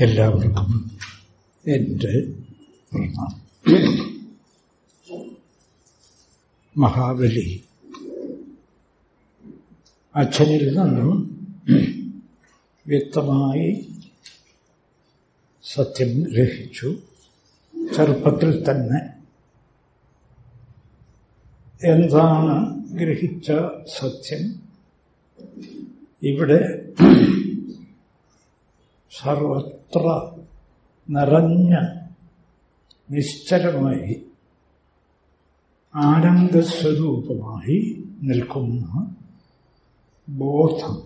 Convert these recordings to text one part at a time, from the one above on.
എല്ലാവർക്കും എന്റെ മഹാബലി. അച്ഛനിൽ നിന്നും വ്യക്തമായി സത്യം ഗ്രഹിച്ചു. ചെറുപ്പത്തിൽ തന്നെ എന്താണ് ഗ്രഹിച്ച സത്യം? ഇവിടെ സർവത്ര നിറഞ്ഞ നിശ്ചലമായി ആനന്ദസ്വരൂപമായി നിൽക്കുന്ന ബോധം.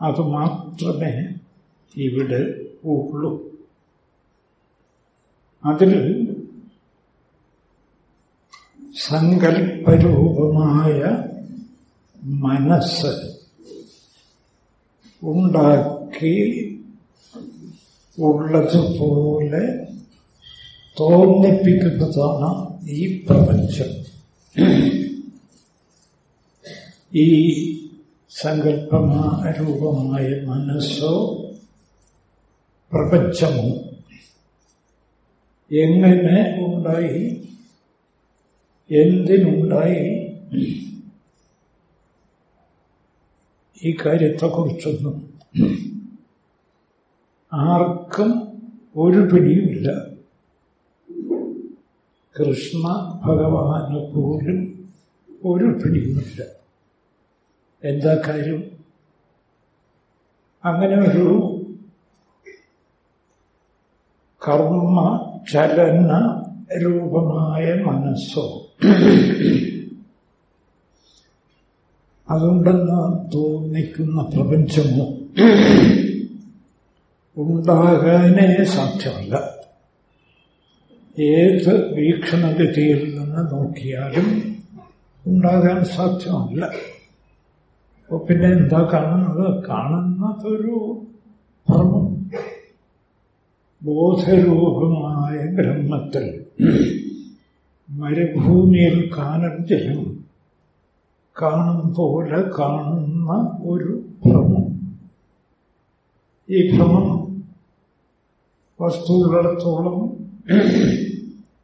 അത് മാത്രമേ ഇവിടെ ഉള്ളൂ. അതിൽ സങ്കല്പരൂപമായ മനസ്സ് ഉണ്ടാക്കി ഉള്ളതുപോലെ തോന്നിപ്പിക്കുന്നതാണ് ഈ പ്രപഞ്ചം. ഈ സങ്കല്പരൂപമായ മനസ്സോ പ്രപഞ്ചമോ എങ്ങനെ ഉണ്ടായി? എന്തിനുണ്ടായി? ഈ കാര്യത്തെക്കുറിച്ചൊന്നും ആർക്കും ഒരു പിടിയുമില്ല. കൃഷ്ണ ഭഗവാന് പോലും ഒരു പിടിയുമില്ല. എന്താ കാര്യം? അങ്ങനെ ഒരു കർമ്മ ചലന രൂപമായ മനസ്സോ അതുണ്ടെന്ന് തോന്നിക്കുന്ന പ്രപഞ്ചമോ? ഉണ്ടാകാനേ സാധ്യമല്ല. ഏത് വീക്ഷണഗതിയിൽ നിന്ന് നോക്കിയാലും ഉണ്ടാകാൻ സാധ്യമല്ല. അപ്പൊ പിന്നെ എന്താ കാണുന്നത്? കാണുന്നതൊരു ഭ്രമം ബോധരൂപമായ ബ്രഹ്മത്തിൽ മരുഭൂമിയിൽ കാനം ജലം കാണും പോലെ കാണുന്ന ഒരു ഭ്രമം. ഈ ഭ്രമം വസ്തുവുള്ളിടത്തോളം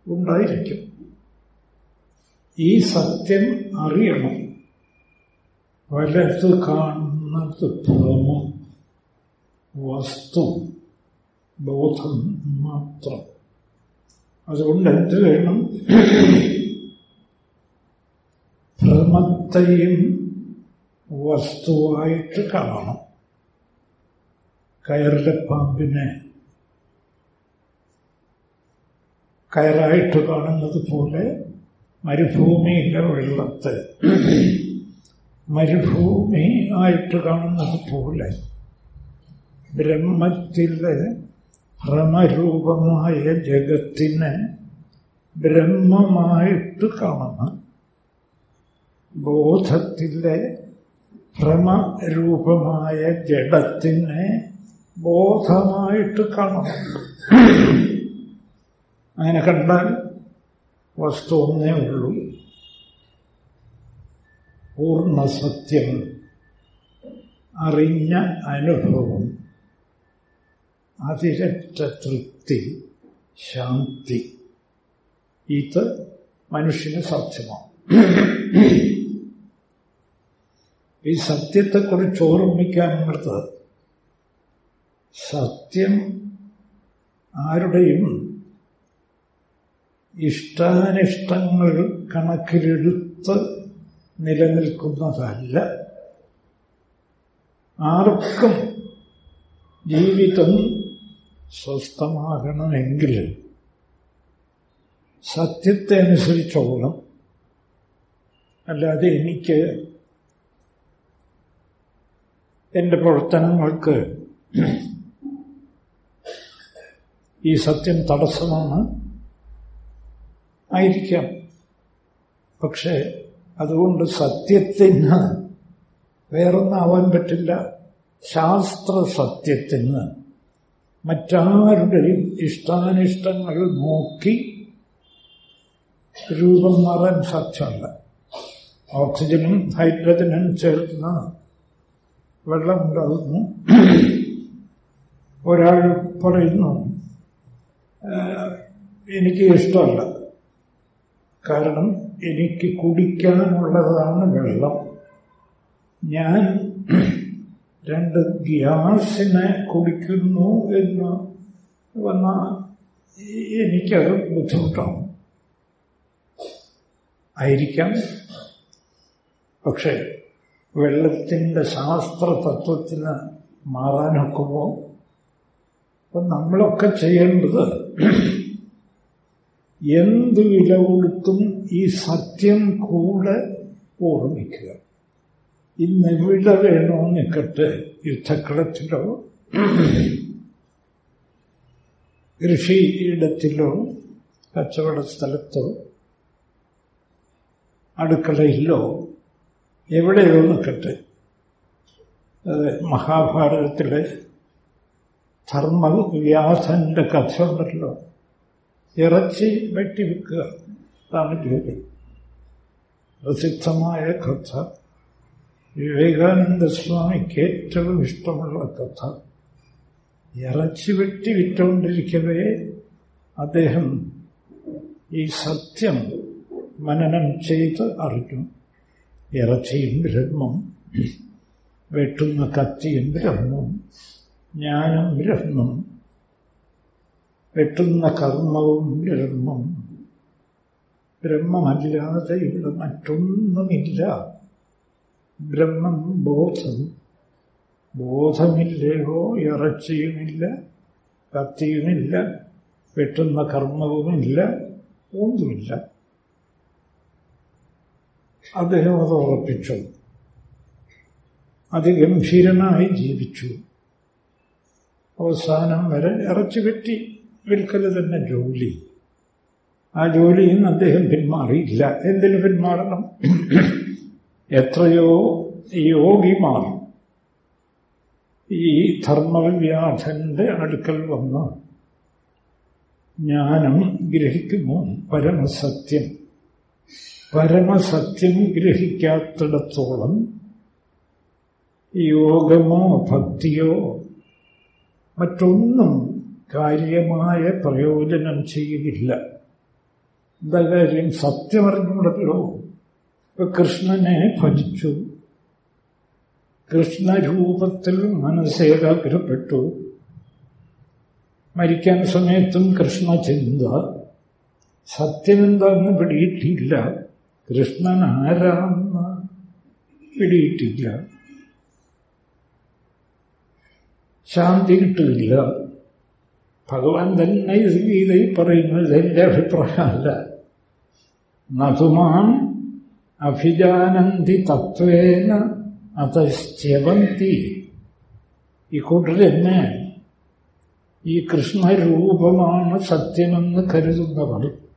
ഉണ്ടായിരിക്കും. ഈ സത്യം അറിയണം. വലത് കാണുന്നത് ഭ്രമം വസ്തു ബോധം മാത്രം. അതുകൊണ്ട് എന്ത് വേണം? ഭ്രമത്തെയും വസ്തുവായിട്ട് കാണണം. കയറിലെ പാമ്പിനെ കയറായിട്ട് കാണുന്നത് പോലെ മരുഭൂമിയിലെ വെള്ളത്തെ മരുഭൂമി ആയിട്ട് കാണുന്നത് പോലെ ബ്രഹ്മത്തിലെ ഭ്രമരൂപമായ ജഗത്തിനെ ബ്രഹ്മമായിട്ട് കാണണം. ബോധത്തിലെ ഭ്രമരൂപമായ ജഡത്തിനെ ബോധമായിട്ട് കാണണം. അങ്ങനെ കണ്ടാൽ വസ്തു ഒന്നേ ഉള്ളൂ. പൂർണസത്യം അറിഞ്ഞ അനുഭവം. അതിരറ്റ തൃപ്തി. ശാന്തി. ഇത് മനുഷ്യന് സാധ്യമാണ്. ഈ സത്യത്തെക്കുറിച്ച് ഓർമ്മിക്കാനുള്ളത് സത്യം ആരുടെയും ഇഷ്ടാനിഷ്ടങ്ങൾ കണക്കിലെടുത്ത് നിലനിൽക്കുന്നതല്ല. ആർക്കും ജീവിതം സ്വസ്ഥമാകണമെങ്കിൽ സത്യത്തെ അനുസരിച്ചോളം അല്ലാതെ എനിക്ക് എന്റെ പ്രവർത്തനങ്ങൾക്ക് ഈ സത്യം തടസ്സമാണ്. ആയിരിക്കാം. പക്ഷേ അതുകൊണ്ട് സത്യത്തിന് വേറൊന്നാവാൻ പറ്റില്ല. ശാസ്ത്ര സത്യത്തിന് മറ്റാരുടെയും ഇഷ്ടാനിഷ്ടങ്ങൾ നോക്കി രൂപം മാറാൻ സാധ്യമല്ല. ഓക്സിജനും ഹൈഡ്രജനും ചേർന്ന വെള്ളം ഉണ്ടാകുന്നു ഒരാൾ പറയുന്നു എനിക്ക് ഇഷ്ടമല്ല. കാരണം എനിക്ക് കുടിക്കാനുള്ളതാണ് വെള്ളം. ഞാൻ രണ്ട് ഗ്യാസിനെ കുടിക്കുന്നു എന്ന് വന്നാൽ എനിക്കത് ബുദ്ധിമുട്ടാണ്. ആയിരിക്കാം. പക്ഷെ വെള്ളത്തിന്റെ ശാസ്ത്ര തത്വത്തിന് മാറാനൊക്കുമോ അപ്പം നമ്മളൊക്കെ ചെയ്യേണ്ടത് എന്ത് വില കൊടുത്തും ഈ സത്യം കൂടെ ഓർമ്മിക്കുക. എവിടെ വേണോ നിൽക്കട്ടെ യുദ്ധക്കളത്തിലോ കൃഷിയിടത്തിലോ കച്ചവട സ്ഥലത്തോ അടുക്കളയിലോ എവിടെയോ നിൽക്കട്ടെ. അത് മഹാഭാരതത്തിലെ ധർമ്മ വ്യാസന്റെ കഥ ഉണ്ടല്ലോ. ഇറച്ചി വെട്ടിവെക്കുക അതാണ് ജോലി. പ്രസിദ്ധമായ കഥ. വിവേകാനന്ദ സ്വാമിക്ക് ഏറ്റവും ഇഷ്ടമുള്ള കഥ. ഇറച്ചി വെട്ടി വിറ്റുകൊണ്ടിരിക്കവേ അദ്ദേഹം ഈ സത്യം മനനം ചെയ്ത് അറിഞ്ഞു. ഇറച്ചിയും ബ്രഹ്മം വെട്ടുന്ന കത്തിയും ബ്രഹ്മം ജ്ഞാനം ബ്രഹ്മം വെട്ടുന്ന കർമ്മവും ബ്രഹ്മം. ബ്രഹ്മമല്ലാതെ ഇവിടെ മറ്റൊന്നുമില്ല. ബ്രഹ്മം ബോധം. ബോധമില്ലയോ ഇറച്ചിയുമില്ല കത്തിയുമില്ല വെട്ടുന്ന കർമ്മവുമില്ല ഒന്നുമില്ല. അദ്ദേഹം അത് ഉറപ്പിച്ചു. അതിഗംഭീരനായി ജീവിച്ചു. അവസാനം വരെ ഇറച്ചി വെട്ടി വിൽക്കൽ തന്നെ ജോലി. ആ ജോലിയിൽ നിന്ന് അദ്ദേഹം പിന്മാറിയില്ല. എന്തിനു പിന്മാറണം? എത്രയോ യോഗിമാർ ഈ ധർമ്മവ്യാധന്റെ അടുക്കൽ വന്ന് ജ്ഞാനം ഗ്രഹിക്കുന്നു പരമസത്യം. പരമസത്യം ഗ്രഹിക്കാത്തിടത്തോളം യോഗമോ ഭക്തിയോ മറ്റൊന്നും കാര്യമായ പ്രയോജനം ചെയ്യുന്നില്ല. എന്താ കാര്യം സത്യമറിഞ്ഞുണ്ടല്ലോ ഇപ്പൊ കൃഷ്ണനെ ഭജിച്ചു. കൃഷ്ണരൂപത്തിൽ മനസ്സേകാഗ്രപ്പെട്ടു. മരിക്കാൻ സമയത്തും കൃഷ്ണ ചിന്ത സത്യമെന്താന്ന് പിടിയിട്ടില്ല. കൃഷ്ണൻ ആരാന്ന് പിടിയിട്ടില്ല. ശാന്തി കിട്ടില്ല. ഭഗവാൻ തന്നെ ഗീത ഗീതയിൽ പറയുന്നത് എന്റെ അഭിപ്രായമല്ല. നതുമാം അഭിജാനന്തി തത്വേന അതശ്ചവന്തി ഈ കൂട്ടരെന്നെ ഈ കൃഷ്ണരൂപമാണ് സത്യമെന്ന് കരുതുന്നവർ.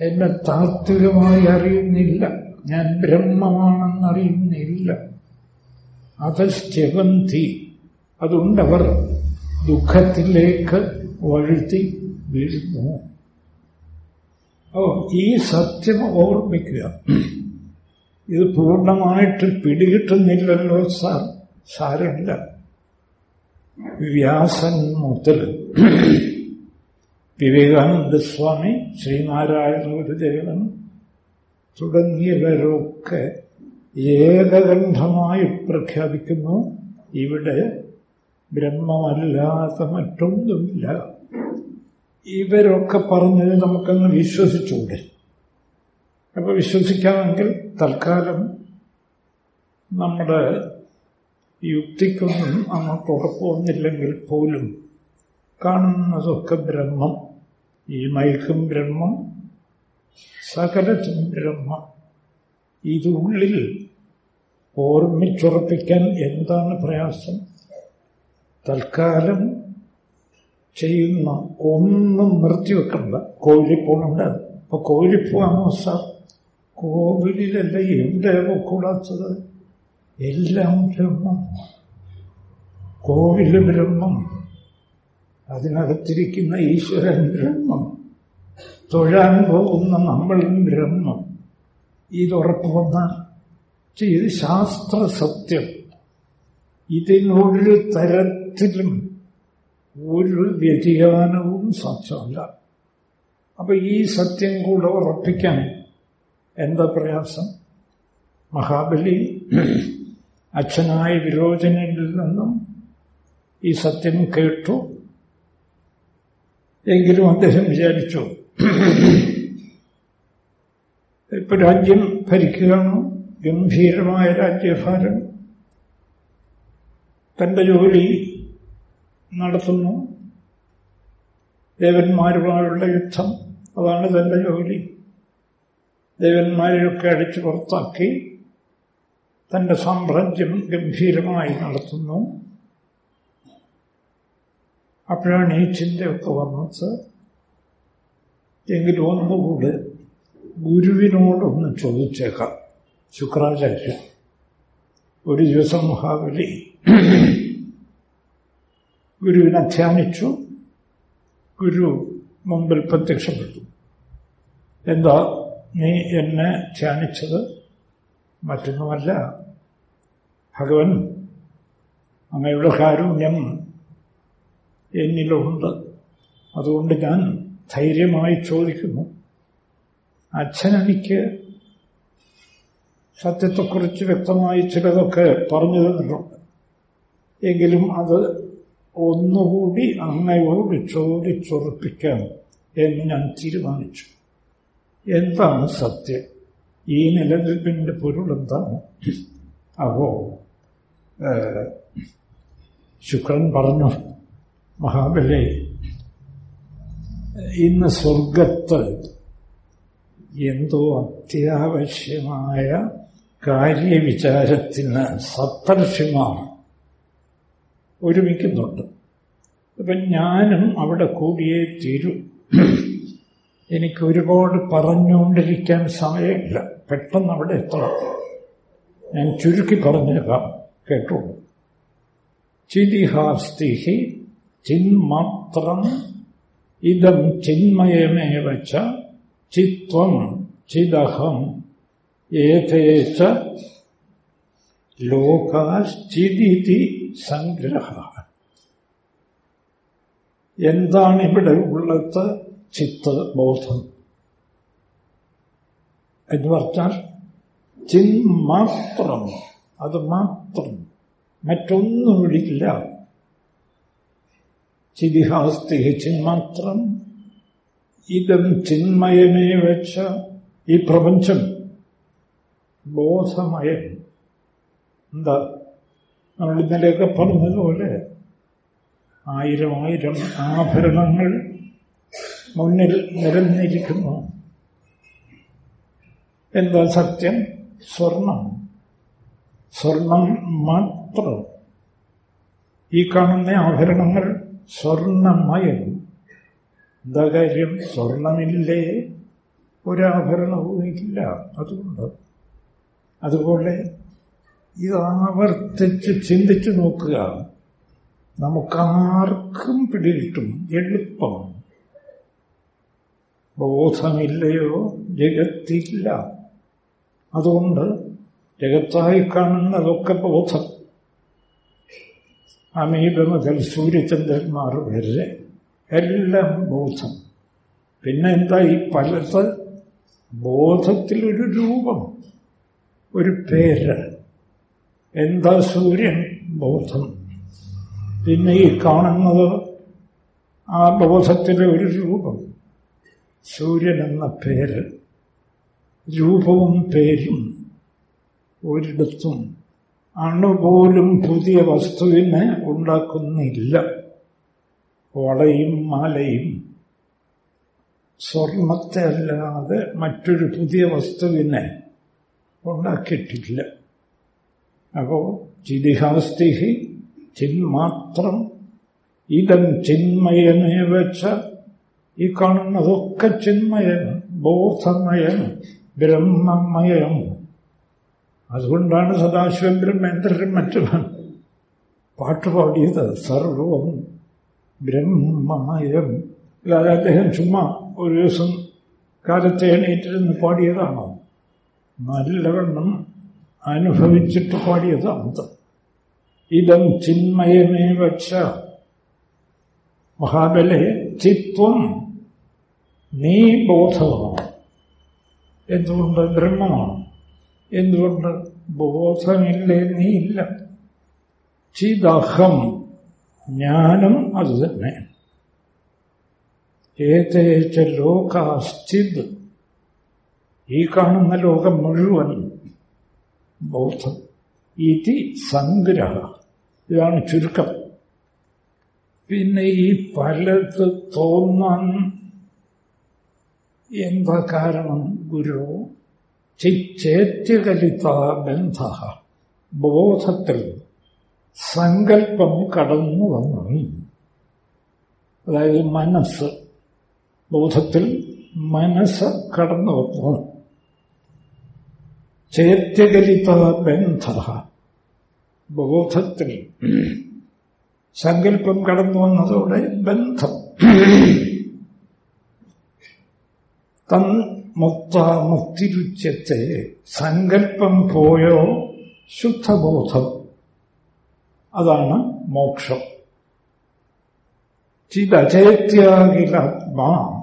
എന്നെ താത്വികമായി അറിയുന്നില്ല. ഞാൻ ബ്രഹ്മമാണെന്നറിയുന്നില്ല. അതശ്ചവന്തി അതുകൊണ്ടവർ ദുഃഖത്തിലേക്ക് വഴുത്തി വീഴുന്നു. ഓ ഈ സത്യം ഓർമ്മിക്കുക. ഇത് പൂർണമായിട്ട് പിടികിട്ടുന്നില്ലല്ലോ സാർ. സാരമില്ല. വ്യാസൻ മുതൽ വിവേകാനന്ദ സ്വാമി ശ്രീനാരായണഗുരുദേവൻ തുടങ്ങിയവരൊക്കെ ഏകകണ്ഠമായി പ്രഖ്യാപിക്കുന്നു. ഇവിടെ ബ്രഹ്മമല്ലാത്ത മറ്റൊന്നുമില്ല. ഇവരൊക്കെ പറഞ്ഞത് നമുക്കങ്ങ് വിശ്വസിച്ചുകൂടെ? അപ്പൊ വിശ്വസിക്കാമെങ്കിൽ തൽക്കാലം നമ്മുടെ യുക്തിക്കൊന്നും അങ്ങോട്ട് ഉറപ്പൊന്നില്ലെങ്കിൽ പോലും കാണുന്നതൊക്കെ ബ്രഹ്മം. ഈ മയക്കും ബ്രഹ്മം സകലത്തും ബ്രഹ്മം. ഇതുള്ളിൽ ഓർമ്മിച്ചുറപ്പിക്കാൻ എന്താണ് പ്രയാസം? തൽക്കാലം ചെയ്യുന്ന ഒന്നും നിർത്തിവെക്കണ്ട. കോഴിപ്പോണുണ്ട് അപ്പൊ കോഴിപ്പോണോ സാർ? കോവിലല്ല എവിടെ കൂടാത്തത്. എല്ലാം ബ്രഹ്മം കോവിൽ ബ്രഹ്മം അതിനകത്തിരിക്കുന്ന ഈശ്വരൻ ബ്രഹ്മം. തൊഴാൻ പോകുന്ന നമ്മളും ബ്രഹ്മം. ഇതുറപ്പ് വന്നാൽ ഇത് ശാസ്ത്ര സത്യം. ഇതിനൊരു തരത്തിലും ഒരു വ്യതിയാനവും സാധ്യമല്ല. അപ്പൊ ഈ സത്യം കൂടെ ഉറപ്പിക്കാൻ എന്താ പ്രയാസം? മഹാബലി അച്ഛനായ വിരോചനയിൽ നിന്നും ഈ സത്യം കേട്ടു. എങ്കിലും അദ്ദേഹം വിചാരിച്ചു ഇപ്പൊ രാജ്യം ഭരിക്കുകയാണ് ഗംഭീരമായ രാജ്യഭാരം. തന്റെ ജോലി നടത്തുന്നു. ദേവന്മാരുമായുള്ള യുദ്ധം അതാണ് തന്റെ ജോലി. ദേവന്മാരെയൊക്കെ അടിച്ചു പുറത്താക്കി തന്റെ സാമ്രാജ്യം ഗംഭീരമായി നടത്തുന്നു. അപ്പോഴാണ് ഈ ചിന്തയൊക്കെ വന്നത്. എങ്കിലും ഒന്നുകൂടെ ഗുരുവിനോടൊന്ന് ചോദിച്ചേക്കാം. ശുക്രാചാര്യ ഒരു ദിവസം മഹാബലി ഗുരുവിനെ ധ്യാനിച്ചു. ഗുരു മുമ്പിൽ പ്രത്യക്ഷപ്പെട്ടു. എന്താ നീ എന്നെ ധ്യാനിച്ചത്? മറ്റൊന്നുമല്ല. ഭഗവൻ അങ്ങയുടെ കാരുണ്യം എന്നിലുണ്ട്. അതുകൊണ്ട് ഞാൻ ധൈര്യമായി ചോദിക്കുന്നു. അച്ഛനെനിക്ക് സത്യത്തെക്കുറിച്ച് വ്യക്തമായി ചിലതൊക്കെ പറഞ്ഞു തന്നിട്ടുണ്ട്. എങ്കിലും അത് ഒന്നുകൂടി അങ്ങയോട് ചോദിച്ചുറപ്പിക്കാം എന്ന് ഞാൻ തീരുമാനിച്ചു. എന്താണ് സത്യം? ഈ നിലനിൽപ്പിന്റെ പൊരുൾ എന്താണ്? അപ്പോ ശുക്രൻ പറഞ്ഞു മഹാബലി ഇന്ന് സ്വർഗത്ത് എന്തോ അത്യാവശ്യമായ കാര്യവിചാരത്തിന് സത്തർഷ്യമാണ് ഒരുമിക്കുന്നുണ്ട്. അപ്പം ഞാനും അവിടെ കൂടിയേ തീരൂ. എനിക്ക് ഒരുപാട് പറഞ്ഞുകൊണ്ടിരിക്കാൻ സമയമില്ല. പെട്ടെന്ന് അവിടെ എത്തണം. ഞാൻ ചുരുക്കി പറഞ്ഞേക്കാം. കേട്ടോളൂ. ചിതിഹാസ്തിഹി ചിന്മാത്രം ഇതം ചിന്മയമേവ വച്ച ചിത്വം ചിദഹം ഏതേച്ച ലോകാശ്ചിതി സംഗ്രഹ. എന്താണ് ഇവിടെ ഉള്ളത് ചിത്ത് ബോധം എന്ന് പറഞ്ഞാൽ ചിന്മാത്രം അത് മാത്രം മറ്റൊന്നും ഇവിടില്ല ചിതിഹാസ്തി ചിന്മാത്രം ഇതം ചിന്മയമേ വെച്ച ഈ പ്രപഞ്ചം ബോധമയം എന്താ? നമ്മൾ ഇന്നലെയൊക്കെ പറഞ്ഞതുപോലെ ആയിരം ആയിരം ആഭരണങ്ങൾ മുന്നിൽ നിരന്നിരിക്കുന്നു എന്താ സത്യം? സ്വർണം. സ്വർണം മാത്രം. ഈ കാണുന്ന ആഭരണങ്ങൾ സ്വർണമയം. എന്താ സ്വർണമില്ലേ? ഒരാഭരണവും ഇല്ല അതുകൊണ്ട് അതുപോലെ ഇത് ആവർത്തിച്ച് ചിന്തിച്ചു നോക്കുക. നമുക്കാർക്കും പിടികിട്ടും. എളുപ്പം. ബോധമില്ലയോ? ജഗത്തില്ല. അതുകൊണ്ട് ജഗത്തായി കാണുന്നതൊക്കെ ബോധം. അമീബ മുതൽ സൂര്യചന്ദ്രന്മാർ വരെ. എല്ലാം ബോധം. പിന്നെ എന്താ ഈ പലത്? ബോധത്തിലൊരു രൂപം ഒരു പേര്. എന്താ സൂര്യൻ? ബോധം. പിന്നെ ഈ കാണുന്നത് ആ ബോധത്തിലെ ഒരു രൂപം. സൂര്യൻ എന്ന പേര്. രൂപവും പേരും ഒരിടത്തും. അണുപോലും പുതിയ വസ്തുവിനെ ഉണ്ടാക്കുന്നില്ല. വളയും മാലയും സ്വർണത്തെ അല്ലാതെ മറ്റൊരു പുതിയ വസ്തുവിനെ ഉണ്ടാക്കിയിട്ടില്ല. അപ്പോ ചിതിഹാസ്തിഹി ചിന്മാത്രം ഇതം ചിന്മയമേ വെച്ച ഈ കാണുന്നതൊക്കെ ചിന്മയം ബോധമയം ബ്രഹ്മമയം അതുകൊണ്ടാണ് സദാശിവം ബ്രഹ്മേന്ദ്രൻ മറ്റും പാട്ടുപാടിയത് സർവം ബ്രഹ്മമയം അല്ലാതെ അദ്ദേഹം ചുമ്മാ ഒരു ദിവസം കാലത്തെ എണീറ്റിരുന്ന് പാടിയതാണോ. നല്ലവണ്ണം അനുഭവിച്ചിട്ട് പാടിയതാണ്. ഇതം ചിന്മയമേ വച്ച മഹാബലെ ചിത്വം നീ ബോധമാണ് എന്തുകൊണ്ട് ബ്രഹ്മമാണ്? എന്തുകൊണ്ട്? ബോധമില്ലേ നീ ഇല്ല. ചിദഹം ജ്ഞാനം അത് തന്നെ. ഏതേച്ച ലോകാസ്ഥിത് ഈ കാണുന്ന ലോകം മുഴുവൻ ബോധം. ഇതി സംഗ്രഹ. ഇതാണ് ചുരുക്കം. പിന്നെ ഈ പലത് തോന്നാൻ എന്താ കാരണം ഗുരു? ചിച്ചേത്യകലിത ബന്ധ ബോധത്തിൽ സങ്കല്പം കടന്നു വന്നു. അതായത് മനസ്സ് ബോധത്തിൽ മനസ്സ് കടന്നു വന്നു. ചേത്യകലിത ബന്ധ ബോധത്തിൽ സങ്കല്പം കടന്നു വന്നതോടെ ബന്ധം. തൻ മുക്ത മുക്തിരുച്യത്തെ സങ്കല്പം പോയോ ശുദ്ധബോധം. അതാണ് മോക്ഷം. ചിതചേത്യാകിലാത്മാ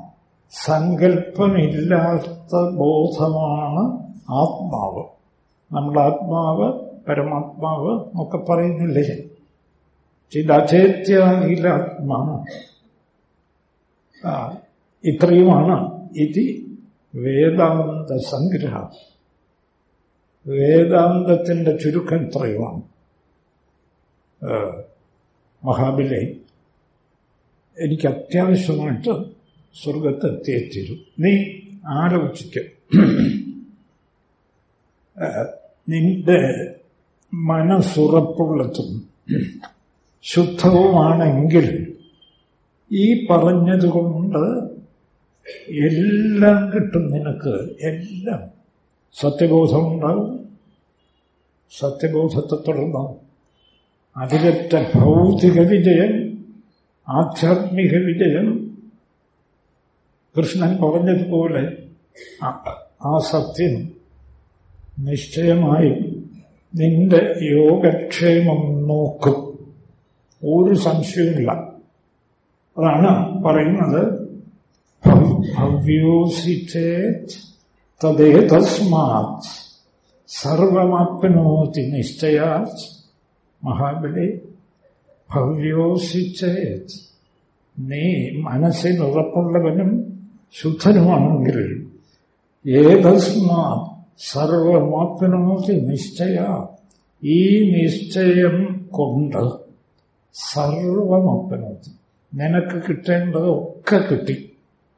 സങ്കല്പമില്ലാത്ത ബോധമാണ് ആത്മാവ്. നമ്മൾ ആത്മാവ് പരമാത്മാവ് ഒക്കെ പറയുന്നില്ലേ? ചിതചേത്യാകിലാത്മാ ഇത്രയുമാണ്. ഇത് വേദാന്ത സംഗ്രഹം വേദാന്തത്തിന്റെ ചുരുക്കം ഇത്രയുമാണ്. മഹാബിലെ എനിക്ക് അത്യാവശ്യമായിട്ട് സ്വർഗത്തെത്തിയെത്തിരും നീ ആലോചിക്ക നിന്റെ മനസ്സുറപ്പുള്ളതും ശുദ്ധവുമാണെങ്കിൽ ഈ പറഞ്ഞതുകൊണ്ട് എല്ലാം കിട്ടും നിനക്ക്. എല്ലാം. സത്യബോധം ഉണ്ടാവും. സത്യബോധത്തെ തുടർന്ന് അതിരറ്റ ഭൗതിക വിജയം ആധ്യാത്മിക വിജയം കൃഷ്ണൻ പറഞ്ഞതുപോലെ ആ സത്യം നിശ്ചയമായും നിന്റെ യോഗക്ഷേമം നോക്കും. ഒരു സംശയവുമില്ല. അതാണ് പറയുന്നത്. ഭവ്യോസിച്ചേത് തദേ തസ്മാത് സർവമാപ്നോതി നിശ്ചയാത് മഹാബലി ഭവ്യോസിച്ചേത് നീ മനസ്സിൽ ഉറപ്പുള്ളവനും ശുദ്ധനുമാണെങ്കിൽ ഏതസ്മാ സർവമാപ്നോതി നിശ്ചയ. ഈ നിശ്ചയം കൊണ്ട് സർവമാപ്നോതി. നിനക്ക് കിട്ടേണ്ടതൊക്കെ കിട്ടി.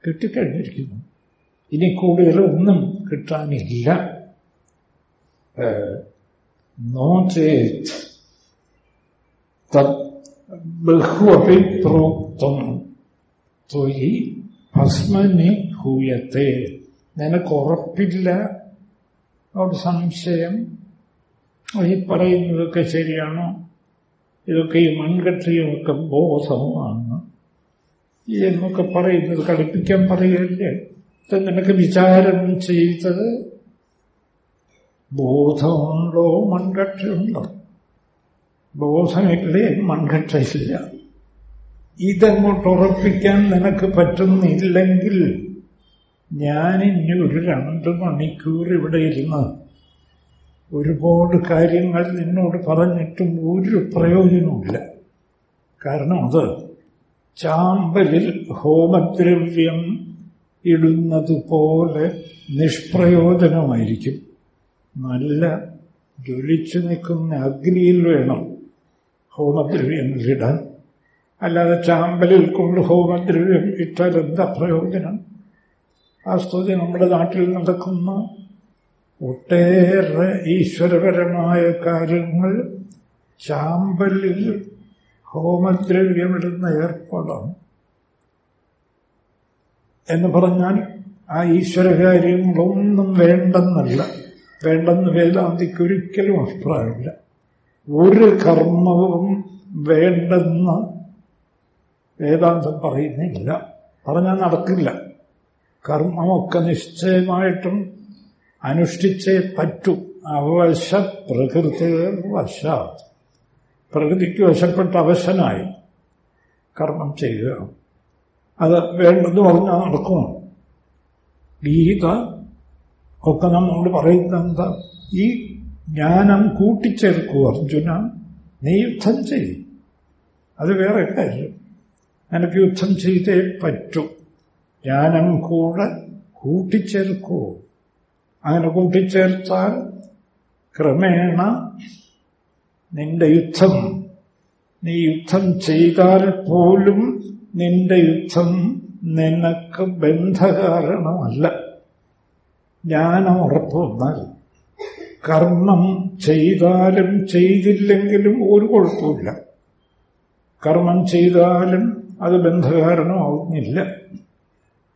കിട്ടിക്കഴിഞ്ഞിരിക്കുന്നു. ഇനി കൂടുതൽ ഒന്നും കിട്ടാനില്ല. നോ ചേത് ബഹുവപി പ്രോക്തം തൊയി ഭസ്മനി ഹൂയത്തെ. നിനക്ക് ഉറപ്പില്ല? അവിടെ സംശയം. ഈ പറയുന്നതൊക്കെ ശരിയാണോ? ഇതൊക്കെ ഈ മൺകട്ടിയുമൊക്കെ ബോധമാണ്. എന്നൊക്കെ പറയുന്നത് കളിപ്പിക്കാൻ പറയല്ലേ നിനക്ക് വിചാരം ചെയ്തത് ബോധമുണ്ടോ മൺകക്ഷയുണ്ടോ? ബോധമില്ലേ മൺകക്ഷയില്ല. ഇതങ്ങോട്ട് ഉറപ്പിക്കാൻ നിനക്ക് പറ്റുന്നില്ലെങ്കിൽ ഞാനിനി ഒരു രണ്ട് മണിക്കൂർ ഇവിടെ ഇരുന്ന് ഒരുപാട് കാര്യങ്ങൾ നിന്നോട് പറഞ്ഞിട്ടും ഒരു പ്രയോജനമില്ല കാരണം അത് ചാമ്പലിൽ ഹോമദ്രവ്യം ഇടുന്നതുപോലെ നിഷ്പ്രയോജനമായിരിക്കും. നല്ല ജ്വലിച്ചു നിൽക്കുന്ന അഗ്നിയിൽ വേണം ഹോമദ്രവ്യങ്ങളിടാൻ അല്ലാതെ ചാമ്പലിൽ കൊണ്ട് ഹോമദ്രവ്യം ഇട്ടാൽ എന്താ പ്രയോജനം? ആ സ്തുതി നമ്മുടെ നാട്ടിൽ നടക്കുന്ന ഒട്ടേറെ ഈശ്വരപരമായ കാര്യങ്ങൾ ചാമ്പലിൽ ഹോമദ്രവ്യമിടുന്ന ഏർപ്പാടാണ്. എന്ന് പറഞ്ഞാൽ ആ ഈശ്വരകാര്യങ്ങളൊന്നും വേണ്ടെന്നല്ല. വേണ്ടെന്ന് വേദാന്തിക്കൊരിക്കലും അഭിപ്രായമില്ല. ഒരു കർമ്മവും വേണ്ടെന്ന് വേദാന്തം പറയുന്നില്ല. പറഞ്ഞാൽ നടക്കില്ല. കർമ്മമൊക്കെ നിശ്ചയമായിട്ടും അനുഷ്ഠിച്ചേ പറ്റൂ. അവശ പ്രകൃതി വശ പ്രകൃതിക്ക് വശപ്പെട്ട അവശനായി കർമ്മം ചെയ്യുക അത് വേണ്ടെന്ന് പറഞ്ഞാൽ നടക്കും. ഗീത ഒക്കെ നമ്മോട് പറയുന്ന എന്താ ഈ ജ്ഞാനം കൂട്ടിച്ചേർക്കൂ അർജുന. നീ യുദ്ധം ചെയ്യും. അത് വേറെ കാര്യം. നിനക്ക് യുദ്ധം ചെയ്തേ പറ്റൂ. ജ്ഞാനം കൂടെ കൂട്ടിച്ചേർക്കൂ. അങ്ങനെ കൂട്ടിച്ചേർത്താൽ ക്രമേണ നിന്റെ യുദ്ധം നീ യുദ്ധം ചെയ്താൽ പോലും നിന്റെ യുദ്ധം നിനക്ക് ബന്ധകാരണമല്ല. ജ്ഞാനം ഉറപ്പുവന്നാൽ കർമ്മം ചെയ്താലും ചെയ്തില്ലെങ്കിലും ഒരു കുഴപ്പമില്ല കർമ്മം ചെയ്താലും അത് ബന്ധകാരണമാവുന്നില്ല.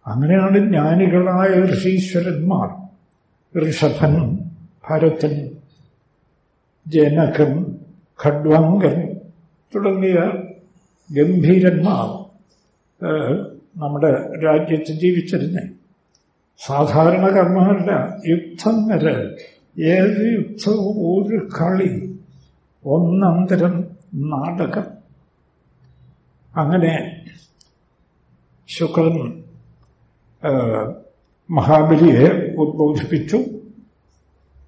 അങ്ങനെയാണ് ജ്ഞാനികളായ ഋഷീശ്വരന്മാർ ഋഷഭൻ ഭരതൻ ജനകൻ ഖഡ്വങ്കൻ തുടങ്ങിയ ഗംഭീരന്മാർ നമ്മുടെ രാജ്യത്ത് ജീവിച്ചിരുന്നേ. സാധാരണ കർമ്മമല്ല യുദ്ധം വരെ ഏത് യുദ്ധവും ഒരു കളി ഒന്നന്തരം നാടകം. അങ്ങനെ ശുക്രൻ മഹാബലിയെ ഉദ്ബോധിപ്പിച്ചു.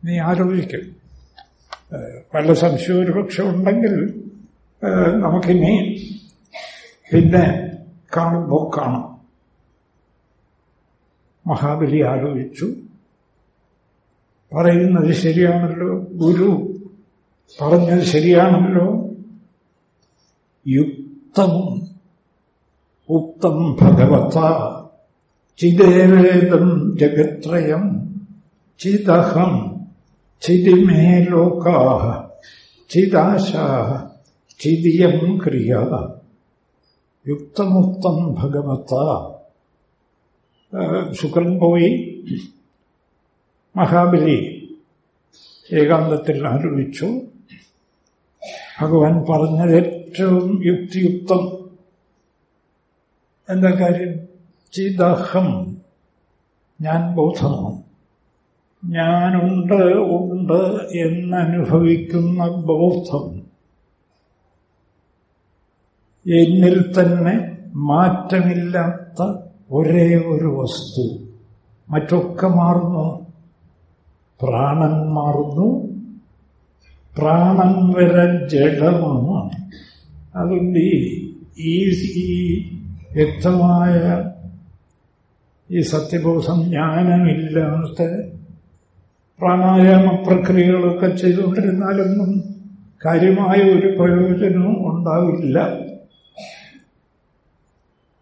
നീ ആലോചിക്കും. വല്ല സംശയവും പക്ഷെ ഉണ്ടെങ്കിൽ നമുക്കിനി പിന്നെ കാണുമ്പോൾ കാണാം. മഹാബലി ആലോചിച്ചു. പറയുന്നത് ശരിയാണല്ലോ? ഗുരു പറഞ്ഞത് ശരിയാണല്ലോ? യുക്തം ഉക്തം ഭഗവത ചിദേവേദം ജഗത്രയം ചിദഹം ചിതിമേ ലോകാ ചിദാശാ ചിതിയം ക്രിയ. യുക്തമുക്തം ഭഗവത്ത ശുക്രൻ പോയി. മഹാബലി ഏകാന്തത്തിൽ ആലോചിച്ചു ഭഗവാൻ പറഞ്ഞത് ഏറ്റവും യുക്തിയുക്തം. എന്താ കാര്യം? ചിദഹം. ഞാൻ ബോധമാണ് ഞാനുണ്ട് ഉണ്ട് എന്നനുഭവിക്കുന്ന ബോധം എന്നിൽ തന്നെ മാറ്റമില്ലാത്ത ഒരേ ഒരു വസ്തു. മറ്റൊക്കെ മാറുന്നു. പ്രാണൻ മാറുന്നു. പ്രാണൻ വരെ ജഡമാണ്. അതുകൊണ്ട് ഈ ഈ വ്യക്തമായ ഈ സത്യബോധം ജ്ഞാനമില്ലാത്ത പ്രാണായാമ പ്രക്രിയകളൊക്കെ ചെയ്തുകൊണ്ടിരുന്നാലൊന്നും കാര്യമായ ഒരു പ്രയോജനവും ഉണ്ടാവില്ല.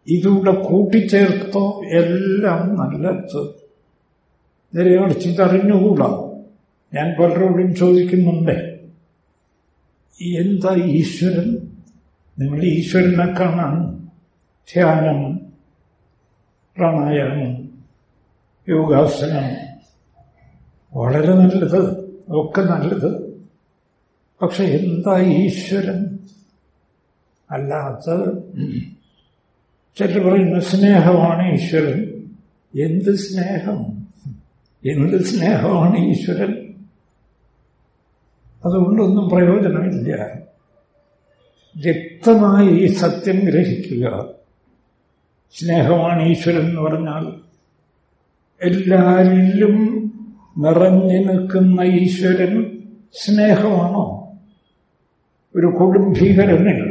ഇതുകൂടെ കൂട്ടിച്ചേർത്തോ എല്ലാം നല്ലത്. നേരെ അടിച്ചിട്ടറിഞ്ഞുകൂടാ ഞാൻ പലരോടും ചോദിക്കുന്നുണ്ട് എന്താ ഈശ്വരൻ? നിങ്ങൾ ഈശ്വരനെ കാണാൻ ധ്യാനം പ്രാണായാമം യോഗാസനം വളരെ നല്ലത് ഒക്കെ നല്ലത്. പക്ഷെ എന്താ ഈശ്വരൻ? അല്ലാത്ത ചിലർ പറയുന്ന സ്നേഹമാണ് ഈശ്വരൻ. എന്ത് സ്നേഹം? എന്ത് സ്നേഹമാണ് ഈശ്വരൻ? അതുകൊണ്ടൊന്നും പ്രയോജനമില്ല. വ്യക്തമായി ഈ സത്യം ഗ്രഹിക്കുക. സ്നേഹമാണ് ഈശ്വരൻ എന്ന് പറഞ്ഞാൽ എല്ലാരിലും നിറഞ്ഞു നിൽക്കുന്ന ഈശ്വരൻ സ്നേഹമാണോ? ഒരു കൊടും ഭീകരനിൽ.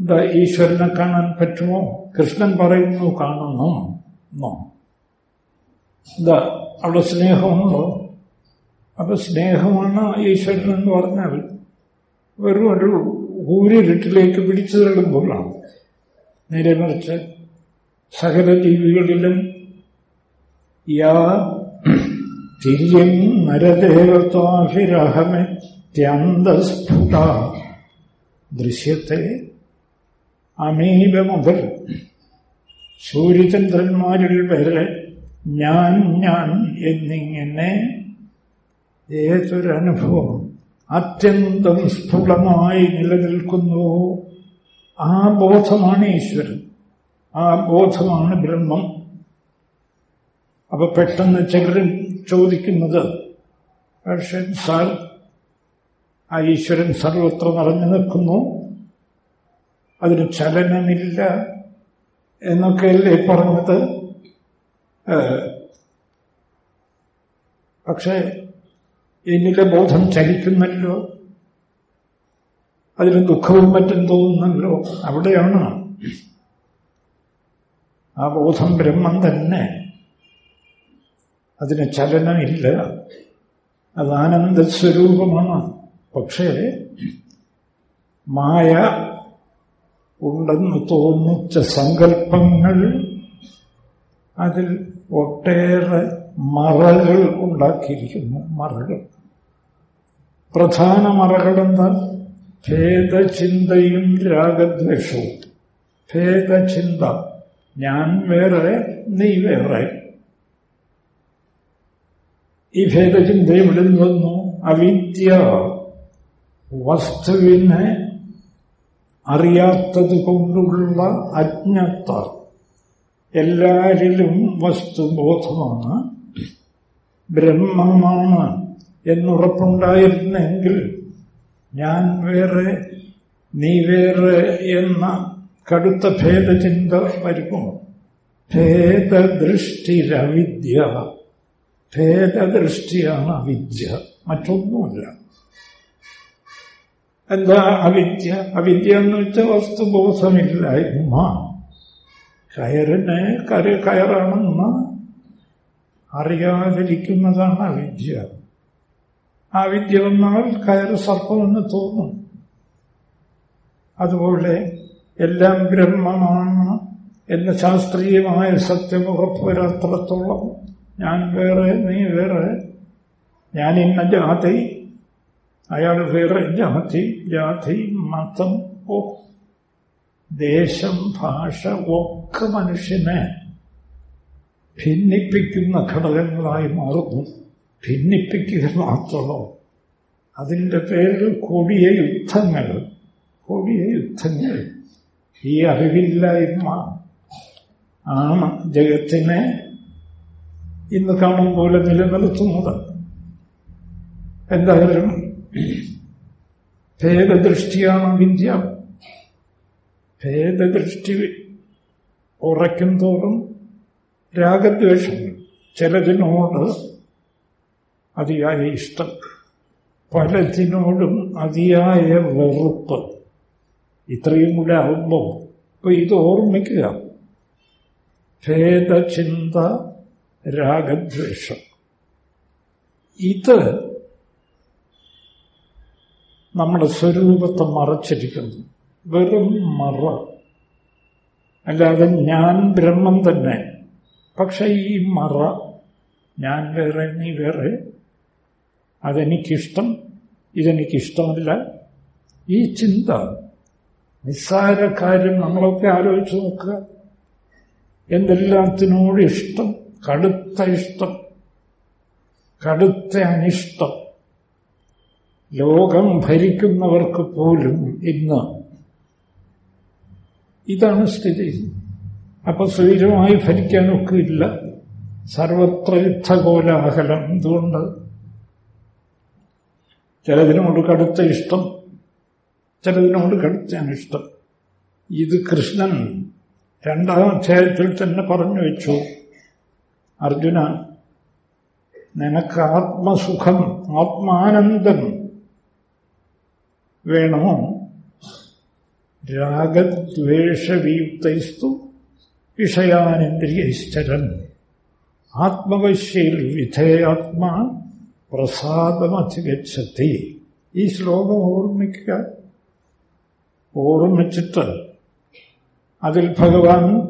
എന്താ ഈശ്വരനെ കാണാൻ പറ്റുമോ? കൃഷ്ണൻ പറയുന്നു കാണുന്നു എന്നോ എന്താ അവിടെ സ്നേഹമുണ്ടോ? അപ്പൊ സ്നേഹമാണ് ഈശ്വരൻ എന്ന് പറഞ്ഞാൽ വെറും ഒരു ഊരിരുട്ടിലേക്ക് പിടിച്ചു തള്ളുമ്പോഴാണ്. നേരെ മറിച്ച് സകല ജീവികളിലും യാ തിര്യം നരദേവത്വാഭിരഹമിത്യന്തസ്ഫുട ദൃശ്യത്തെ അമീബ മുതൽ സൂര്യചന്ദ്രന്മാരിൽ വരെ ഞാൻ ഞാൻ എന്നിങ്ങനെ ഏതൊരനുഭവം അത്യന്തം സ്ഫുടമായി നിലനിൽക്കുന്നു. ആ ബോധമാണ് ഈശ്വരൻ. ആ ബോധമാണ് ബ്രഹ്മം. അപ്പൊ പെട്ടെന്ന് ചിലരും ചോദിക്കുന്നത് പക്ഷെ സാർ ആ ഈശ്വരൻ സർവത്ര നിറഞ്ഞു നിൽക്കുന്നു. അതിന് ചലനമില്ല. എന്നൊക്കെയല്ലേ പറഞ്ഞത്? പക്ഷേ എന്നിലെ ബോധം ചലിക്കുന്നല്ലോ. അതിന് ദുഃഖവും മറ്റും തോന്നുന്നല്ലോ. അവിടെയാണ് ആ ബോധം ബ്രഹ്മം തന്നെ. അതിന് ചലനമില്ല. അത് ആനന്ദസ്വരൂപമാണ്. പക്ഷേ മായ ഉണ്ടെന്ന് തോന്നിച്ച സങ്കല്പങ്ങൾ അതിൽ ഒട്ടേറെ മറകൾ ഉണ്ടാക്കിയിരിക്കുന്നു. മറകൾ. പ്രധാന മറകളെന്താ? ഭേദചിന്തയും രാഗദ്വേഷവും. ഭേദചിന്ത. ഞാൻ വേറെ നീ വേറെ. ഈ ഭേദചിന്ത എവിടെ വന്നു. അവിദ്യ വസ്തുവിനെ അറിയാത്തത് കൊണ്ടുള്ള അജ്ഞത്ത എല്ലാരിലും വസ്തുബോധമാണ് ബ്രഹ്മമാണ് എന്നുറപ്പുണ്ടായിരുന്നെങ്കിൽ ഞാൻ വേറെ നീ വേറെ എന്ന കടുത്ത ഭേദചിന്ത വരുമോ? ഭേദദൃഷ്ടിരവിദ്യ. ഭേദദൃഷ്ടിയാണ് അവിദ്യ. മറ്റൊന്നുമല്ല. എന്താ അവിദ്യ? അവിദ്യ എന്ന് വെച്ചാൽ വസ്തുബോധമില്ലായ്മ കയറിനെ കര കയറാണെന്ന് അറിയാതിരിക്കുന്നതാണ് അവിദ്യ. ആ വിദ്യ വന്നാൽ കയറ് സർപ്പമെന്ന് തോന്നും. അതുപോലെ എല്ലാം ബ്രഹ്മമാണ് എന്ന ശാസ്ത്രീയമായ സത്യം ഞാൻ വേറെ നീ വേറെ. ഞാൻ ഇന്ന ജാതി അയാൾ വേറെ ജാതി ജാതി മതം ഓ ദേശം ഭാഷ ഒക്കെ മനുഷ്യനെ ഭിന്നിപ്പിക്കുന്ന ഘടകങ്ങളായി മാറുന്നു. ഭിന്നിപ്പിക്കുക മാത്രമോ? അതിന്റെ പേരിൽ കൊടിയ യുദ്ധങ്ങൾ കൊടിയ യുദ്ധങ്ങൾ. ഈ അറിവില്ലായ്മ ആണ് ജഗത്തിനെ ഇന്ന് കാണും പോലെ നിലനിർത്തുന്നത് എന്തായാലും ഭേദദൃഷ്ടിയാണ് വിദ്യ. ഭേദദൃഷ്ടി ഉറയ്ക്കും തോറും രാഗദ്വേഷം ചിലതിനോട് അതിയായ ഇഷ്ടം. പലതിനോടും അതിയായ വെറുപ്പ്. ഇത്രയും കൂടെ ആകുമ്പോൾ ഇപ്പൊ ഇത് ഓർമ്മിക്കുക. ഭേദചിന്ത രാഗദ്വേഷം. ഇത് നമ്മുടെ സ്വരൂപത്തെ മറച്ചിരിക്കുന്നു. വെറും മറ. അല്ലാതെ ഞാൻ ബ്രഹ്മം തന്നെ. പക്ഷെ ഈ മറ ഞാൻ വേറെ നീ വേറെ അതെനിക്കിഷ്ടം ഇതെനിക്കിഷ്ടമല്ല. ഈ ചിന്ത നിസ്സാര കാര്യം നമ്മളൊക്കെ ആലോചിച്ച് നോക്കുക. എന്തെല്ലാത്തിനോട് ഇഷ്ടം? കടുത്ത ഇഷ്ടം കടുത്ത അനിഷ്ടം. ലോകം ഭരിക്കുന്നവർക്ക് പോലും ഇന്ന് ഇതാണ് സ്ഥിതി. അപ്പൊ സ്വൈരമായി ഭരിക്കാനൊക്കെ ഇല്ല. സർവത്ര യുദ്ധകോലാഹലം എന്തുകൊണ്ട്? ചിലതിനോട് കടുത്ത ഇഷ്ടം ചിലതിനോട് കടുത്ത അനിഷ്ടം. ഇത് കൃഷ്ണൻ രണ്ടാം അധ്യായത്തിൽ തന്നെ പറഞ്ഞു വെച്ചു. അർജുന നിനക്ക് ആത്മസുഖം ആത്മാനന്ദം വേണമോ? രാഗദ്വേഷവിയുക്തൈസ്തു വിഷയാനേന്ദ്രിയശ്ചരൻ ആത്മവശ്യയിൽ വിധേയാത്മാ പ്രസാദമധിഗച്ഛത്തി. ഈ ശ്ലോകം ഓർമ്മിക്കുക? ഓർമ്മിച്ചിട്ട് അതിൽ ഭഗവാൻ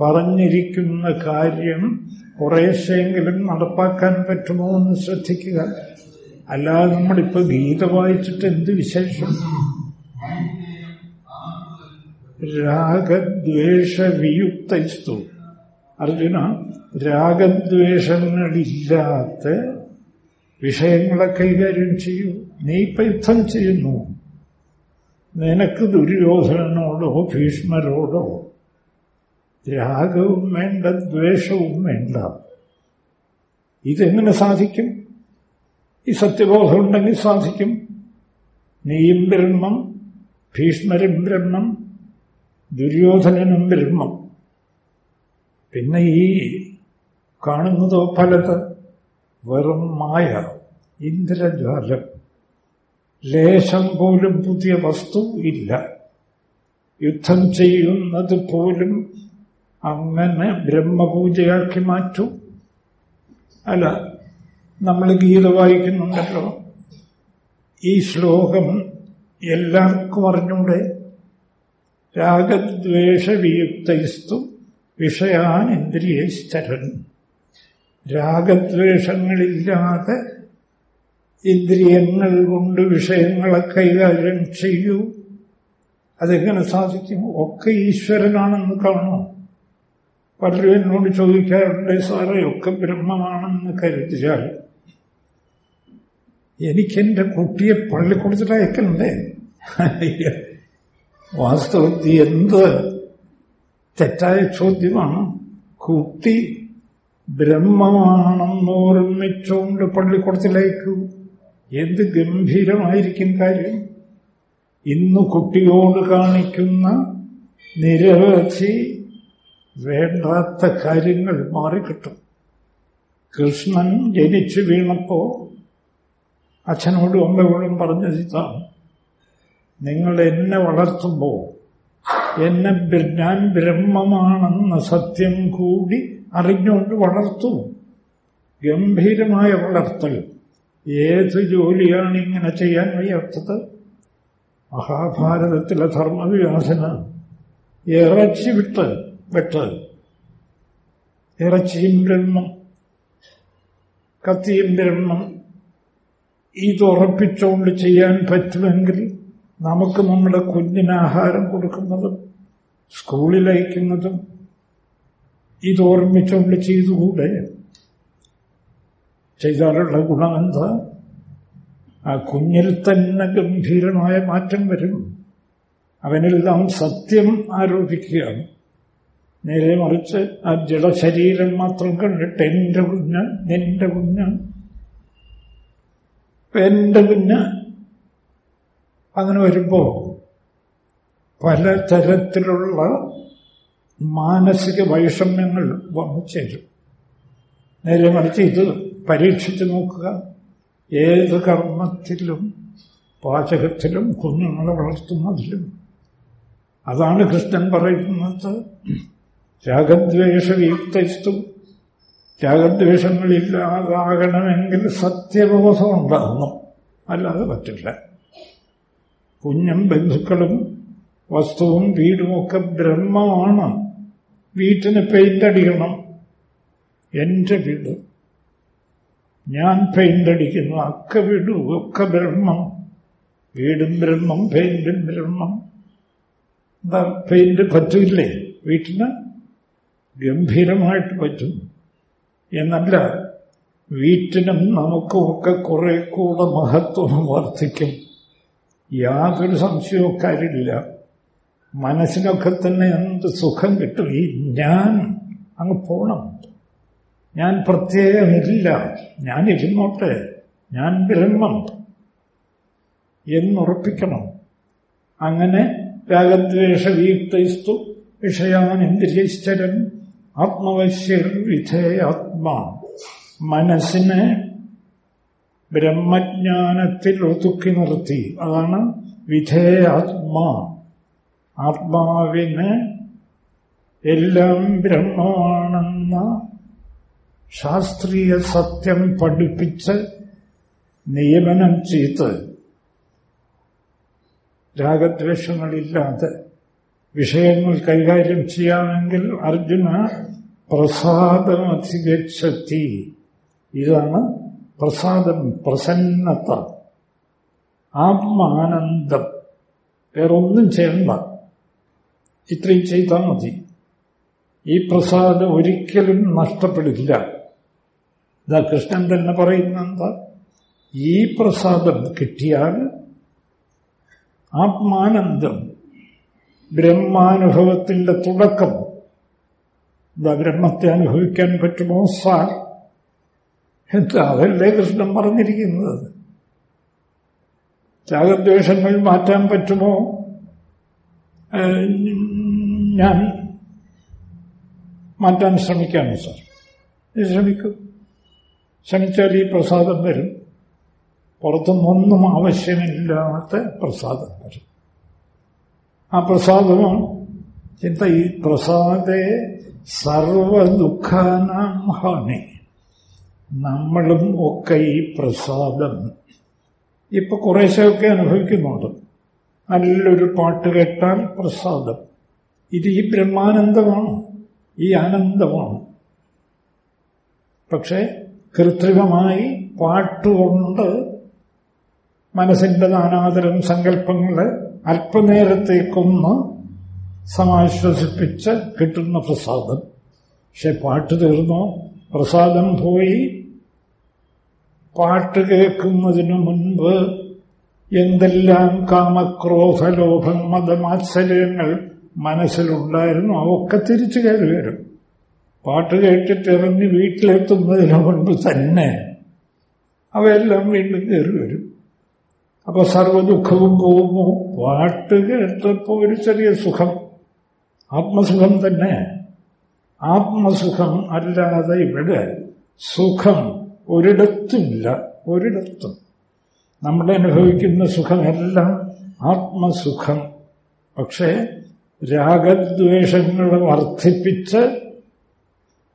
പറഞ്ഞിരിക്കുന്ന കാര്യം കുറേശ്ശെങ്കിലും നടപ്പാക്കാൻ പറ്റുമോ എന്ന് ശ്രദ്ധിക്കുക. അല്ലാതെ നമ്മളിപ്പോ ഗീത വായിച്ചിട്ട് എന്ത് വിശേഷം? രാഗദ്വേഷവിയുക്തസ്തു അർജുന രാഗദ്വേഷങ്ങളില്ലാത്ത വിഷയങ്ങളെ കൈകാര്യം ചെയ്യൂ. നീ ഇപ്പൊ യുദ്ധം ചെയ്യുന്നു. നിനക്ക് ദുര്യോധനനോടോ ഭീഷ്മരോടോ രാഗവും വേണ്ട ദ്വേഷവും വേണ്ട. ഇതെങ്ങനെ സാധിക്കും? ഈ സത്യബോധം ഉണ്ടെങ്കിൽ സാധിക്കും. നീയും ബ്രഹ്മം ഭീഷ്മരും ബ്രഹ്മം ദുര്യോധനനും ബ്രഹ്മം. പിന്നെ ഈ കാണുന്നതോ പലത് വെറും മായ ഇന്ദ്രജാലം ലേശം പോലും പുതിയ വസ്തു ഇല്ല. യുദ്ധം ചെയ്യുന്നത് പോലും അങ്ങനെ ബ്രഹ്മപൂജയാക്കി മാറ്റൂ. അല്ല നമ്മൾ ഗീത വായിക്കുന്നുണ്ടല്ലോ. ഈ ശ്ലോകം എല്ലാവർക്കും അറിഞ്ഞൂടെ? രാഗദ്വേഷവിയുക്തസ്തു വിഷയാൻ ഇന്ദ്രിയശ്ചരൻ രാഗദ്വേഷങ്ങളില്ലാതെ ഇന്ദ്രിയങ്ങൾ കൊണ്ട് വിഷയങ്ങളെ കൈകാര്യം ചെയ്യൂ. അതെങ്ങനെ സാധിക്കും? ഒക്കെ ഈശ്വരനാണെന്ന് കാണും പലരും എന്നോട് ചോദിക്കാറുണ്ട് സാറേ ഒക്കെ ബ്രഹ്മമാണെന്ന് കരുതിയാൽ എനിക്കെന്റെ കുട്ടിയെ പള്ളിക്കൂടത്തിൽ അയക്കണ്ടേ? വാസ്തവത്തിൽ എന്ത് തെറ്റായ ചോദ്യമാണ്. കുട്ടി ബ്രഹ്മമാണെന്ന് ഓർമ്മിച്ചുകൊണ്ട് പള്ളിക്കൂടത്തിലയക്കൂ എന്ത് ഗംഭീരമായിരിക്കും കാര്യം. ഇന്ന് കുട്ടിയോട് കാണിക്കുന്ന നിരവധി വേണ്ടാത്ത കാര്യങ്ങൾ മാറിക്കിട്ടും. കൃഷ്ണൻ ജനിച്ചു വീണപ്പോ അച്ഛനോടും അമ്മയോടും പറഞ്ഞത് ഇതാണ് നിങ്ങൾ എന്നെ വളർത്തുമ്പോൾ എന്നെ ഞാൻ ബ്രഹ്മമാണെന്ന സത്യം കൂടി അറിഞ്ഞുകൊണ്ട് വളർത്തു. ഗംഭീരമായ വളർത്തൽ. ഏത് ജോലിയാണ് ഇങ്ങനെ ചെയ്യാൻ വയ്യാത്തത്? മഹാഭാരതത്തിലെ ധർമ്മവികാസന ഇറച്ചി വിട്ട് വെട്ട് ഇറച്ചിയും ബ്രഹ്മം കത്തിയും ബ്രഹ്മം ഇതുറപ്പിച്ചുകൊണ്ട് ചെയ്യാൻ പറ്റുമെങ്കിൽ നമുക്ക് നമ്മുടെ കുഞ്ഞിന് ആഹാരം കൊടുക്കുന്നതും സ്കൂളിൽ അയക്കുന്നതും ഇതോർമ്മിച്ചുകൊണ്ട് ചെയ്തുകൂടെ? ചെയ്താലുള്ള ഗുണമെന്താ ആ കുഞ്ഞിൽ തന്നെ ഗംഭീരമായ മാറ്റം വരും. അവനെല്ലാം സത്യം ആരോപിക്കുകയാണ്. നേരെ മറിച്ച് ആ ജഡശരീരം മാത്രം കണ്ടിട്ട് എന്റെ കുഞ്ഞ് നിന്റെ കുഞ്ഞ്. എന്റെ കുഞ്ഞ്. അങ്ങനെ വരുമ്പോ പലതരത്തിലുള്ള മാനസിക വൈഷമ്യങ്ങൾ വന്നു ചേരും. നേരെ മറിച്ച് ഇത് പരീക്ഷിച്ചു നോക്കുക. ഏത് കർമ്മത്തിലും പാചകത്തിലും കുഞ്ഞുങ്ങളെ വളർത്തുന്നതിലും. അതാണ് കൃഷ്ണൻ പറയുന്നത്. രാഗദ്വേഷവിയുക്തസ്തു രാഗദ്വേഷങ്ങളില്ലാതാകണമെങ്കിൽ സത്യബോധം ഉണ്ടാകണം അല്ലാതെ പറ്റില്ല. കുഞ്ഞും ബന്ധുക്കളും വസ്തുവും വീടുമൊക്കെ ബ്രഹ്മമാണ്. വീട്ടിന് പെയിന്റ് അടിക്കണം എന്റെ വീട്. ഞാൻ പെയിന്റ് അടിക്കുന്നു അക്ക വീടും ഒക്കെ ബ്രഹ്മം. വീടും ബ്രഹ്മം പെയിന്റും ബ്രഹ്മം. എന്താ പെയിന്റ് പറ്റില്ലേ? വീട്ടിന് ഗംഭീരമായിട്ട് പറ്റും. എന്നല്ല വീട്ടിനും നമുക്കുമൊക്കെ കുറെ കൂടെ മഹത്വം വർദ്ധിക്കും. യാതൊരു സംശയവും കാര്യമില്ല മനസ്സിനൊക്കെ തന്നെ എന്ത് സുഖം കിട്ടും. ഈ ഞാൻ അങ്ങ് പോണം. ഞാൻ പ്രത്യേകമില്ല. ഞാൻ ഇരുന്നോട്ടെ. ഞാൻ ബ്രഹ്മം എന്നുറപ്പിക്കണം. അങ്ങനെ രാഗദ്വേഷ വീക്തൈസ്തു വിഷയാൻ ഇന്ദ്രിയശ്ചരൻ ആത്മവശ്യർ വിധേയാത്മാ മനസ്സിനെ ബ്രഹ്മജ്ഞാനത്തിൽ ഒതുക്കി നിർത്തി. അതാണ് വിധേയാത്മാ. ആത്മാവിന് എല്ലാം ബ്രഹ്മമാണെന്ന ശാസ്ത്രീയ സത്യം പഠിപ്പിച്ച് നിയമനം ചെയ്ത് രാഗദ്വേഷങ്ങളില്ലാതെ വിഷയങ്ങൾ കൈകാര്യം ചെയ്യാമെങ്കിൽ അർജുന പ്രസാദമധിഗച്ഛത്തി ഇതാണ് പ്രസാദം പ്രസന്നത ആത്മാനന്ദം. വേറൊന്നും ചെയ്യണ്ട. ഇത്രയും ചെയ്താൽ മതി. ഈ പ്രസാദം ഒരിക്കലും നഷ്ടപ്പെടില്ല. ഇതാ കൃഷ്ണൻ തന്നെ പറയുന്ന എന്താ ഈ പ്രസാദം കിട്ടിയാൽ ആത്മാനന്ദം ബ്രഹ്മാനുഭവത്തിന്റെ തുടക്കം. ബ്രഹ്മത്തെ അനുഭവിക്കാൻ പറ്റുമോ സാർ? എന്താ അതല്ലേ കൃഷ്ണൻ പറഞ്ഞിരിക്കുന്നത്? രാഗദ്വേഷങ്ങൾ മാറ്റാൻ പറ്റുമോ? ഞാൻ മാറ്റാൻ ശ്രമിക്കാണ് സാർ? ശ്രമിക്കൂ. ശ്രമിച്ചാൽ ഈ പ്രസാദം വരും. പുറത്തുനിന്നൊന്നും ആവശ്യമില്ലാത്ത പ്രസാദം വരും. ആ പ്രസാദമാണ്. ചിന്ത ഈ പ്രസാദേ? സർവദുഃഖാനാം ഹാനി. നമ്മളും ഒക്കെ ഈ പ്രസാദം. ഇപ്പൊ കുറേശ്ശെയൊക്കെ അനുഭവിക്കുന്നുണ്ട്. നല്ലൊരു പാട്ട് കേട്ടാൽ പ്രസാദം. ഇത് ഈ ബ്രഹ്മാനന്ദമാണ്. ഈ ആനന്ദമാണ്. പക്ഷെ കൃത്രിമമായി പാട്ടുകൊണ്ട് മനസ്സിന്റെ നാനാതരം സങ്കല്പങ്ങളെ അല്പനേരത്തേക്കൊന്ന് സമാശ്വസിപ്പിച്ച് കിട്ടുന്ന പ്രസാദം. പക്ഷെ പാട്ട് തീർന്നു? പ്രസാദം പോയി. പാട്ട് കേൾക്കുന്നതിനു മുൻപ് എന്തെല്ലാം കാമക്രോധ ലോഭം മതമാത്സര്യങ്ങൾ മനസ്സിലുണ്ടായിരുന്നു? അതൊക്കെ തിരിച്ചു കയറി വരും. പാട്ട് കേട്ടിട്ട് ഇറങ്ങി വീട്ടിലെത്തുന്നതിന് മുൻപ് തന്നെ അവയെല്ലാം വീണ്ടും കയറി വരും. അപ്പൊ സർവദുഃഖവും പോകുന്നു പാട്ട് കേട്ടപ്പോ ഒരു ചെറിയ സുഖം. ആത്മസുഖം തന്നെ. ആത്മസുഖം അല്ലാതെ ഇവിടെ സുഖം ഒരിടത്തുമില്ല. ഒരിടത്തും. നമ്മൾ അനുഭവിക്കുന്ന സുഖമെല്ലാം ആത്മസുഖം. പക്ഷേ രാഗദ്വേഷങ്ങളെ വർദ്ധിപ്പിച്ച്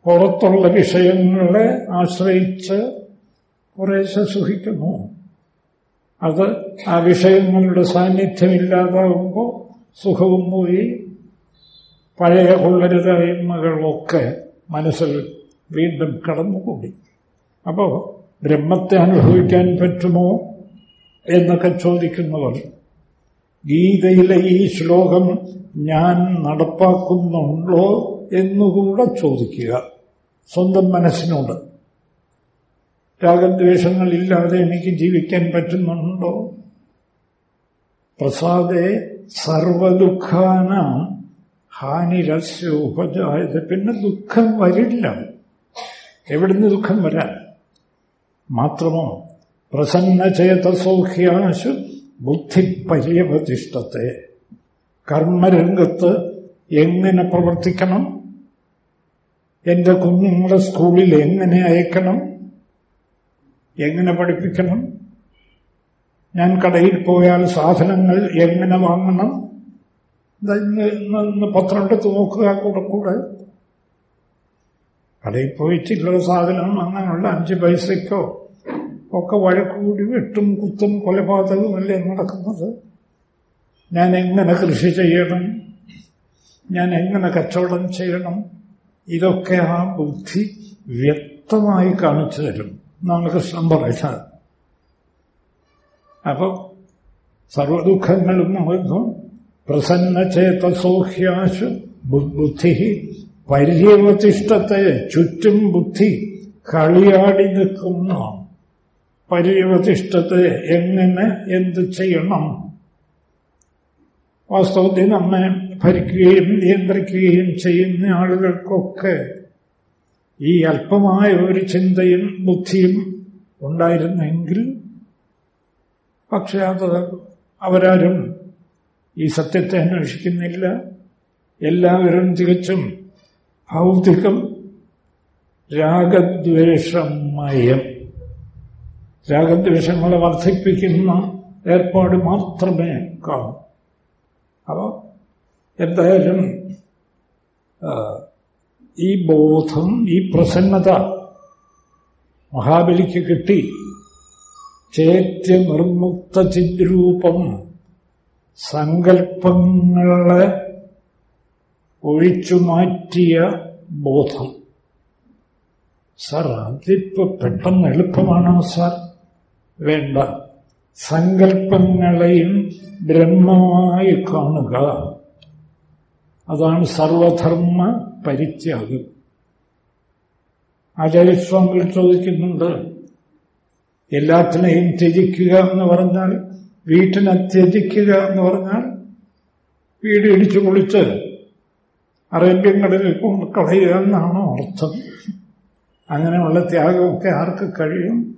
പുറത്തുള്ള വിഷയങ്ങളെ ആശ്രയിച്ച് കുറേശ്ശെ സുഖിക്കുന്നു. അത് ആ വിഷയങ്ങളുടെ സാന്നിധ്യമില്ലാതാകുമ്പോൾ സുഖവും പോയി. പഴയ കൊള്ളരുതായ്മകളൊക്കെ മനസ്സിൽ വീണ്ടും കടന്നുകൂടി. അപ്പോൾ ബ്രഹ്മത്തെ അനുഭവിക്കാൻ പറ്റുമോ എന്നൊക്കെ ചോദിക്കുന്നവർ ഗീതയിലെ ഈ ശ്ലോകം ഞാൻ നടപ്പാക്കുന്നുണ്ടോ എന്നുകൂടെ ചോദിക്കുക. സ്വന്തം മനസ്സിനോട്. രാഗദ്വേഷങ്ങളില്ലാതെ എനിക്ക് ജീവിക്കാൻ പറ്റുന്നുണ്ടോ? പ്രസാദേ സർവദുഃഖാന ഹാനിരസ്യോപജായത് പിന്നെ ദുഃഖം വരില്ല. എവിടുന്ന് ദുഃഖം വരാൻ? മാത്രമോ പ്രസന്നചേതസൗഖ്യാശു ബുദ്ധിപര്യവതിഷ്ഠത്തെ. കർമ്മരംഗത്ത് എങ്ങനെ പ്രവർത്തിക്കണം? എന്റെ കുഞ്ഞുങ്ങളെ സ്കൂളിൽ എങ്ങനെ അയക്കണം? എങ്ങനെ പഠിപ്പിക്കണം? ഞാൻ കടയിൽ പോയാൽ സാധനങ്ങൾ എങ്ങനെ വാങ്ങണം? ഇന്ന് പത്രം എടുത്ത് നോക്കുക കൂടെ കൂടെ. കടയിൽ പോയി ചില്ലറ സാധനം അങ്ങനെയുള്ള അഞ്ച് പൈസയ്ക്കോ ഒക്കെ വഴക്കൂടി വെട്ടും കുത്തും കൊലപാതകവും കൊലപാതകമല്ലേ നടക്കുന്നത്. ഞാൻ എങ്ങനെ കൃഷി ചെയ്യണം? ഞാൻ എങ്ങനെ കച്ചവടം ചെയ്യണം? ഇതൊക്കെ ആ ബുദ്ധി വ്യക്തമായി കാണിച്ചു തരും എന്നാണ് കൃഷ്ണൻ പറയുന്നത് അപ്പം സർവദുഃഖങ്ങളും അവർക്കും പ്രസന്നചേതസോഹ്യാശു ബുദ്ധി പര്യവതിഷ്ഠത്തെ ചുറ്റും ബുദ്ധി കളിയാടി നിൽക്കുന്ന. പര്യവതിഷ്ഠത്തെ എങ്ങനെ എന്ത് ചെയ്യണം? വാസ്തവത്തിൽ നമ്മെ ഭരിക്കുകയും നിയന്ത്രിക്കുകയും ചെയ്യുന്ന ആളുകൾക്കൊക്കെ ഈ അല്പമായ ഒരു ചിന്തയും ബുദ്ധിയും ഉണ്ടായിരുന്നെങ്കിൽ പക്ഷെ അത് അവരാരും ഈ സത്യത്തെ അന്വേഷിക്കുന്നില്ല. എല്ലാവരും തികച്ചും ഭൗതികം രാഗദ്വേഷമയം. രാഗദ്വേഷങ്ങളെ വർദ്ധിപ്പിക്കുന്ന ഏർപ്പാട് മാത്രമേ കാണൂ. അപ്പോൾ എന്തായാലും ഈ ബോധം ഈ പ്രസന്നത മഹാബലിക്ക് കിട്ടി. ചേറ്റ് നിർമുക്ത ചിദ്രൂപം സങ്കല്പങ്ങളെ ഒഴിച്ചു മാറ്റിയ ബോധം. സാർ അതിപ്പോ പെട്ടെന്ന് എളുപ്പമാണോ സാർ? വേണ്ട. സങ്കല്പങ്ങളെയും ബ്രഹ്മമായി കാണുക. അതാണ് സർവധർമ്മ പരിത്യാഗം. ആചാര്യസ്വാമികൾ ചോദിക്കുന്നുണ്ട് എല്ലാത്തിനെയും ത്യജിക്കുക എന്ന് പറഞ്ഞാൽ വീട്ടിനെ ത്യജിക്കുക എന്ന് പറഞ്ഞാൽ വീട് ഇടിച്ചു പൊളിച്ച് അറേബ്യങ്ങളിൽ കളയുക എന്നാണോ അർത്ഥം. അങ്ങനെയുള്ള ത്യാഗമൊക്കെ ആർക്ക് കഴിയും?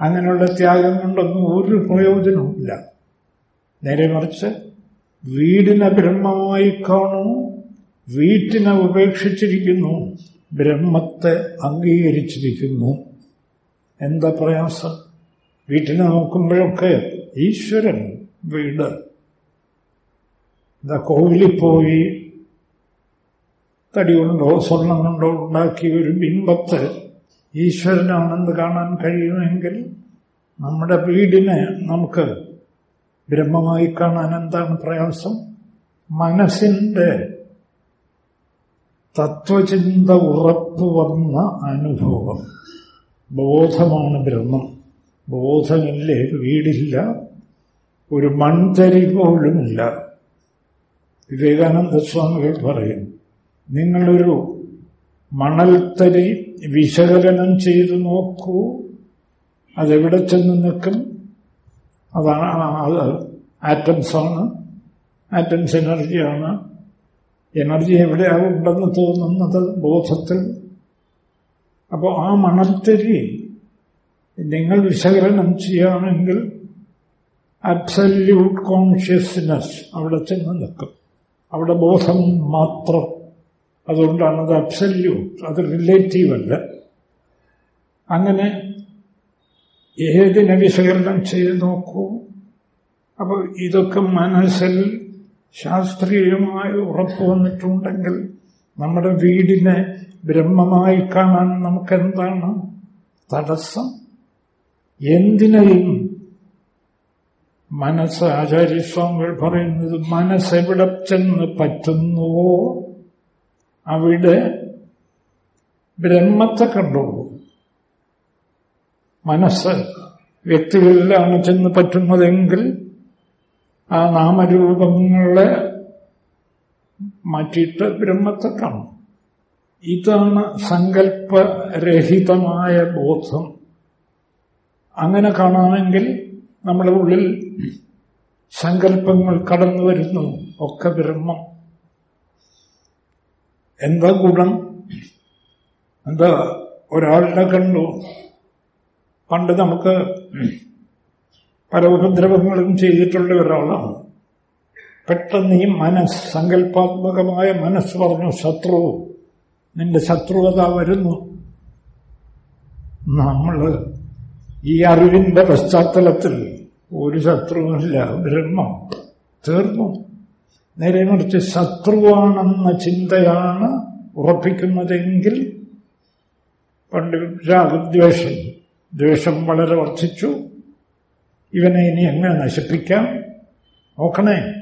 അങ്ങനെയുള്ള ത്യാഗം കൊണ്ടൊന്നും ഒരു പ്രയോജനവുമില്ല. നേരെ മറിച്ച് വീടിനെ ബ്രഹ്മമായി കാണൂ വീട്ടിനെ ഉപേക്ഷിച്ചിരിക്കുന്നു ബ്രഹ്മത്തെ അംഗീകരിച്ചിരിക്കുന്നു. എന്താ പ്രയാസം? വീട്ടിനെ നോക്കുമ്പോഴൊക്കെ ഈശ്വരൻ വീട്. എന്താ കോവിലിൽ പോയി തടി കൊണ്ടോ സ്വർണം കൊണ്ടോ ഉണ്ടാക്കിയ ഒരു ബിംബത്ത് ഈശ്വരനാണെന്ന് കാണാൻ കഴിയുമെങ്കിൽ നമ്മുടെ വീടിനെ നമുക്ക് ബ്രഹ്മമായി കാണാൻ എന്താണ് പ്രയാസം? മനസ്സിന്റെ തത്വചിന്ത ഉറപ്പ് വന്ന അനുഭവം. ബോധമാണ് ബ്രഹ്മം. ബോധമില്ലേ? വീടില്ല. ഒരു മൺതരി പോലുമില്ല. വിവേകാനന്ദ സ്വാമികൾ പറയും നിങ്ങളൊരു മണൽത്തരി വിശകലനം ചെയ്തു നോക്കൂ. അതെവിടെ ചെന്ന് നിൽക്കും? അതാണ് അത് ആറ്റംസാണ് ആറ്റംസ് എനർജിയാണ് എനർജി എവിടെയാണ് ഉണ്ടെന്ന് തോന്നുന്നത് ബോധത്തിൽ. അപ്പോൾ ആ മണത്തരി നിങ്ങൾ വിശകലനം ചെയ്യുകയാണെങ്കിൽ അബ്സല്യൂട്ട് കോൺഷ്യസ്നെസ് അവിടെ ചെന്ന് നിൽക്കും. അവിടെ ബോധം മാത്രം. അതുകൊണ്ടാണ് അത് അബ്സല്യൂട്ട് അത് റിലേറ്റീവല്ല അങ്ങനെ ഏതിനെ വിശകലനം ചെയ്ത് നോക്കൂ. അപ്പോൾ ഇതൊക്കെ മനസ്സിൽ ശാസ്ത്രീയമായി ഉറപ്പ് വന്നിട്ടുണ്ടെങ്കിൽ നമ്മുടെ വീടിനെ ബ്രഹ്മമായി കാണാൻ നമുക്കെന്താണ് തടസ്സം? എന്തിനേയും മനസ്സ് ആചാര്യസ്വാമികൾ പറയുന്നത് മനസ്സെവിടെ ചെന്ന് പറ്റുന്നുവോ? അവിടെ ബ്രഹ്മത്തെ കണ്ടോളൂ. മനസ്സ് വ്യക്തികളിലാണ് ചെന്ന് പറ്റുന്നതെങ്കിൽ ആ നാമരൂപങ്ങളെ മാറ്റിയിട്ട് ബ്രഹ്മത്തെ കാണും ഇതാണ് സങ്കല്പരഹിതമായ ബോധം. അങ്ങനെ കാണാമെങ്കിൽ നമ്മുടെ ഉള്ളിൽ സങ്കല്പങ്ങൾ കടന്നു വരുന്നു. ഒക്കെ ബ്രഹ്മം. എന്താ ഗുണം? എന്താ? ഒരാളുടെ കണ്ടു പണ്ട് നമുക്ക് പല ഉപദ്രവങ്ങളും ചെയ്തിട്ടുള്ള ഒരാളാണ്. പെട്ടെന്ന് ഈ മനസ് സങ്കല്പാത്മകമായ മനസ്സ് പറഞ്ഞു ശത്രു നിന്റെ ശത്രുവത വരുന്നു. നമ്മൾ ഈ അറിവിന്റെ പശ്ചാത്തലത്തിൽ ഒരു ശത്രുവില്ല ബ്രഹ്മം തീർന്നു. നേരെ മറിച്ച് ശത്രുവാണെന്ന ചിന്തയാണ് ഉറപ്പിക്കുന്നതെങ്കിൽ പണ്ട് രാഗദ്വേഷം ദ്വേഷം വളരെ വർദ്ധിച്ചു. ഇവനെ ഇനി എങ്ങനെ നശിപ്പിക്കാം? നോക്കണേ.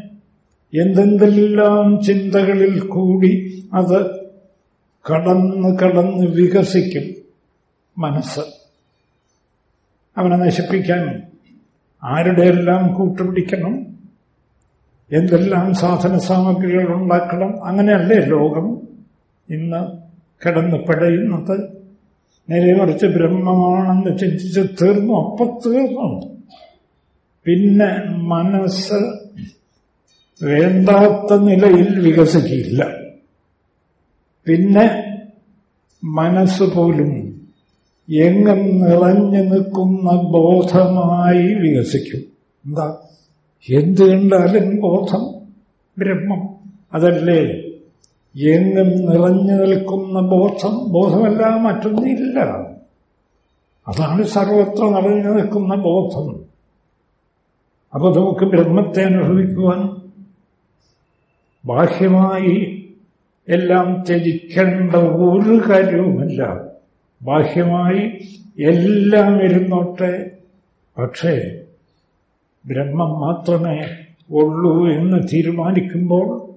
എന്തെന്തെല്ലാം ചിന്തകളിൽ കൂടി അത് കടന്ന് കടന്ന് വികസിക്കും മനസ്സ്. അവനെ നശിപ്പിക്കാൻ ആരുടെയെല്ലാം കൂട്ടുപിടിക്കണം? എന്തെല്ലാം സാധന സാമഗ്രികൾ ഉണ്ടാക്കണം? അങ്ങനെയല്ലേ ലോകം ഇന്ന് കിടന്ന് പിടയുന്നത് നേരെ മറിച്ച് ബ്രഹ്മമാണെന്ന് ചിന്തിച്ച് തീർന്നു അപ്പൊ തീർന്നു. പിന്നെ മനസ്സ് വേണ്ടാത്ത നിലയിൽ വികസിക്കില്ല. പിന്നെ മനസ്സ് പോലും എങ്ങും നിറഞ്ഞു നിൽക്കുന്ന ബോധമായി വികസിക്കും. എന്താ? എന്ത് കണ്ടാലും ബോധം ബ്രഹ്മം. അതല്ലേ? എങ്ങും നിറഞ്ഞു നിൽക്കുന്ന ബോധം ബോധമല്ല മറ്റൊന്നില്ല. അതാണ് സർവത്ര നിറഞ്ഞു നിൽക്കുന്ന ബോധം. അപ്പൊ നമുക്ക് ബ്രഹ്മത്തെ അനുഭവിക്കുവാൻ ബാഹ്യമായി എല്ലാം ത്യജിക്കേണ്ട ഒരു കാര്യവുമില്ല. ബാഹ്യമായി എല്ലാം ഇരുന്നോട്ടെ. പക്ഷേ ബ്രഹ്മം മാത്രമേ ഉള്ളൂ എന്ന് തീരുമാനിക്കുമ്പോൾ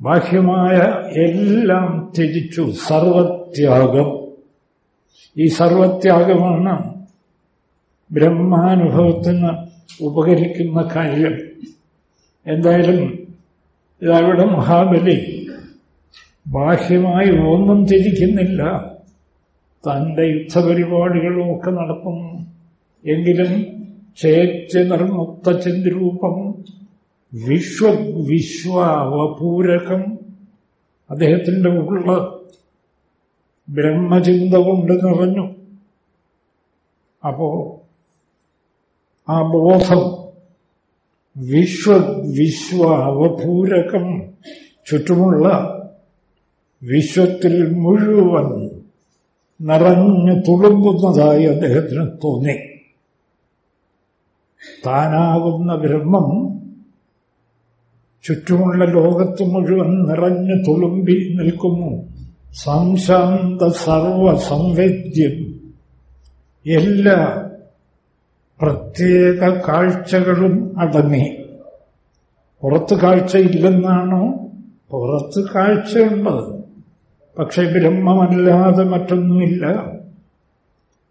ബാഹ്യമായ എല്ലാം ത്യജിച്ചു സർവത്യാഗം. ഈ സർവത്യാഗമാണ് ബ്രഹ്മാനുഭവത്തിന് ഉപകരിക്കുന്ന കാര്യം. എന്തായാലും ഇതവിടെ മഹാബലി ബാഹ്യമായി ഒന്നും ത്യജിക്കുന്നില്ല. തന്റെ യുദ്ധപരിപാടികളും ഒക്കെ നടത്തുന്നു. എങ്കിലും ചേച്ച നിർമുക്ത ചന്ദ്രൂപം വിശ്വ വിശ്വാവപൂരകം. അദ്ദേഹത്തിന്റെ ഉള്ള ബ്രഹ്മചിന്ത കൊണ്ട് നിറഞ്ഞു. അപ്പോ ആ ബോധം വിശ്വ വിശ്വ അവപൂരകം ചുറ്റുമുള്ള വിശ്വത്തിൽ മുഴുവൻ നിറഞ്ഞു തുളുമ്പുന്നതായി അദ്ദേഹത്തിന് തോന്നി. താനാകുന്ന ബ്രഹ്മം ചുറ്റുമുള്ള ലോകത്ത് മുഴുവൻ നിറഞ്ഞു തുളുമ്പി നിൽക്കുന്നു. സംശാന്ത സർവ സംവേദ്യം എല്ലാ പ്രത്യേക കാഴ്ചകളും അടങ്ങി. പുറത്ത് കാഴ്ചയില്ലെന്നാണോ? പുറത്ത് കാഴ്ചയുണ്ട് പക്ഷെ ബ്രഹ്മമല്ലാതെ മറ്റൊന്നുമില്ല.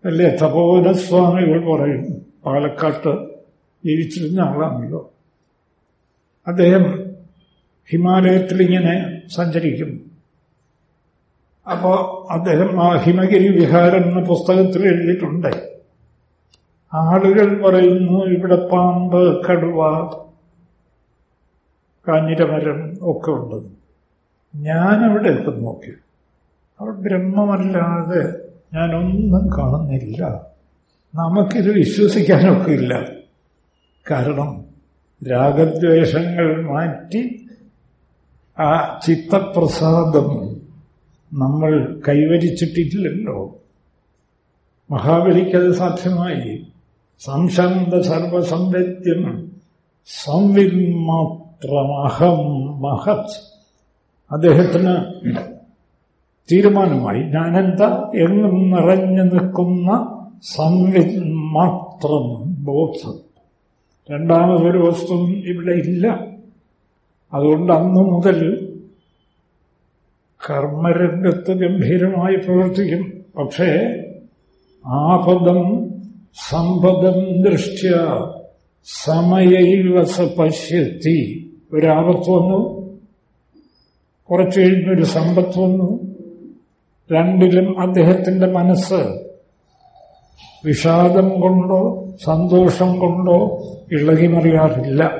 അല്ലേ? തപോനസ്വാമികൾ പറയും. പാലക്കാട്ട് ജീവിച്ചിരുന്ന ആളാണല്ലോ. അദ്ദേഹം ഹിമാലയത്തിൽ ഇങ്ങനെ സഞ്ചരിക്കും. അപ്പോൾ അദ്ദേഹം ആ ഹിമഗിരി വിഹാരം എന്ന പുസ്തകത്തിൽ എഴുതിയിട്ടുണ്ട്. ആളുകൾ പറയുന്നു ഇവിടെ പാമ്പ് കടുവ കാഞ്ഞിരമരം ഒക്കെ ഉണ്ട്. ഞാനവിടെ എത്തും നോക്കി. അവിടെ ബ്രഹ്മമല്ലാതെ ഞാനൊന്നും കാണുന്നില്ല. നമുക്കിത് വിശ്വസിക്കാനൊക്കെ ഇല്ല. കാരണം രാഗദ്വേഷങ്ങൾ മാറ്റി ആ ചിത്തപ്രസാദം നമ്മൾ കൈവരിച്ചിട്ടില്ലല്ലോ. മഹാബലിക്കത് സാധ്യമായി. സംശാന്ത സർവസംവേദ്യം സംവിന്മാത്രമഹം മഹത്. അദ്ദേഹത്തിന് തീരുമാനമായി ഞാനെന്താ എങ്ങും നിറഞ്ഞു നിൽക്കുന്ന സംവിന്മാത്രം ബോധം. രണ്ടാമതൊരു വസ്തു ഇവിടെ ഇല്ല. അതുകൊണ്ട് അന്നു മുതൽ കർമ്മരംഗത്ത് ഗംഭീരമായി പ്രവർത്തിക്കും. പക്ഷേ ആപദം സമ്പദം ദൃഷ്ട്യ സമയൈവസ പശ്യത്തി. ഒരാപത്ത് വന്നു. കുറച്ചു കഴിഞ്ഞൊരു സമ്പത്ത് വന്നു. രണ്ടിലും അദ്ദേഹത്തിന്റെ മനസ്സ് വിഷാദം കൊണ്ടോ സന്തോഷം കൊണ്ടോ ഇളകിമറിയാറില്ല.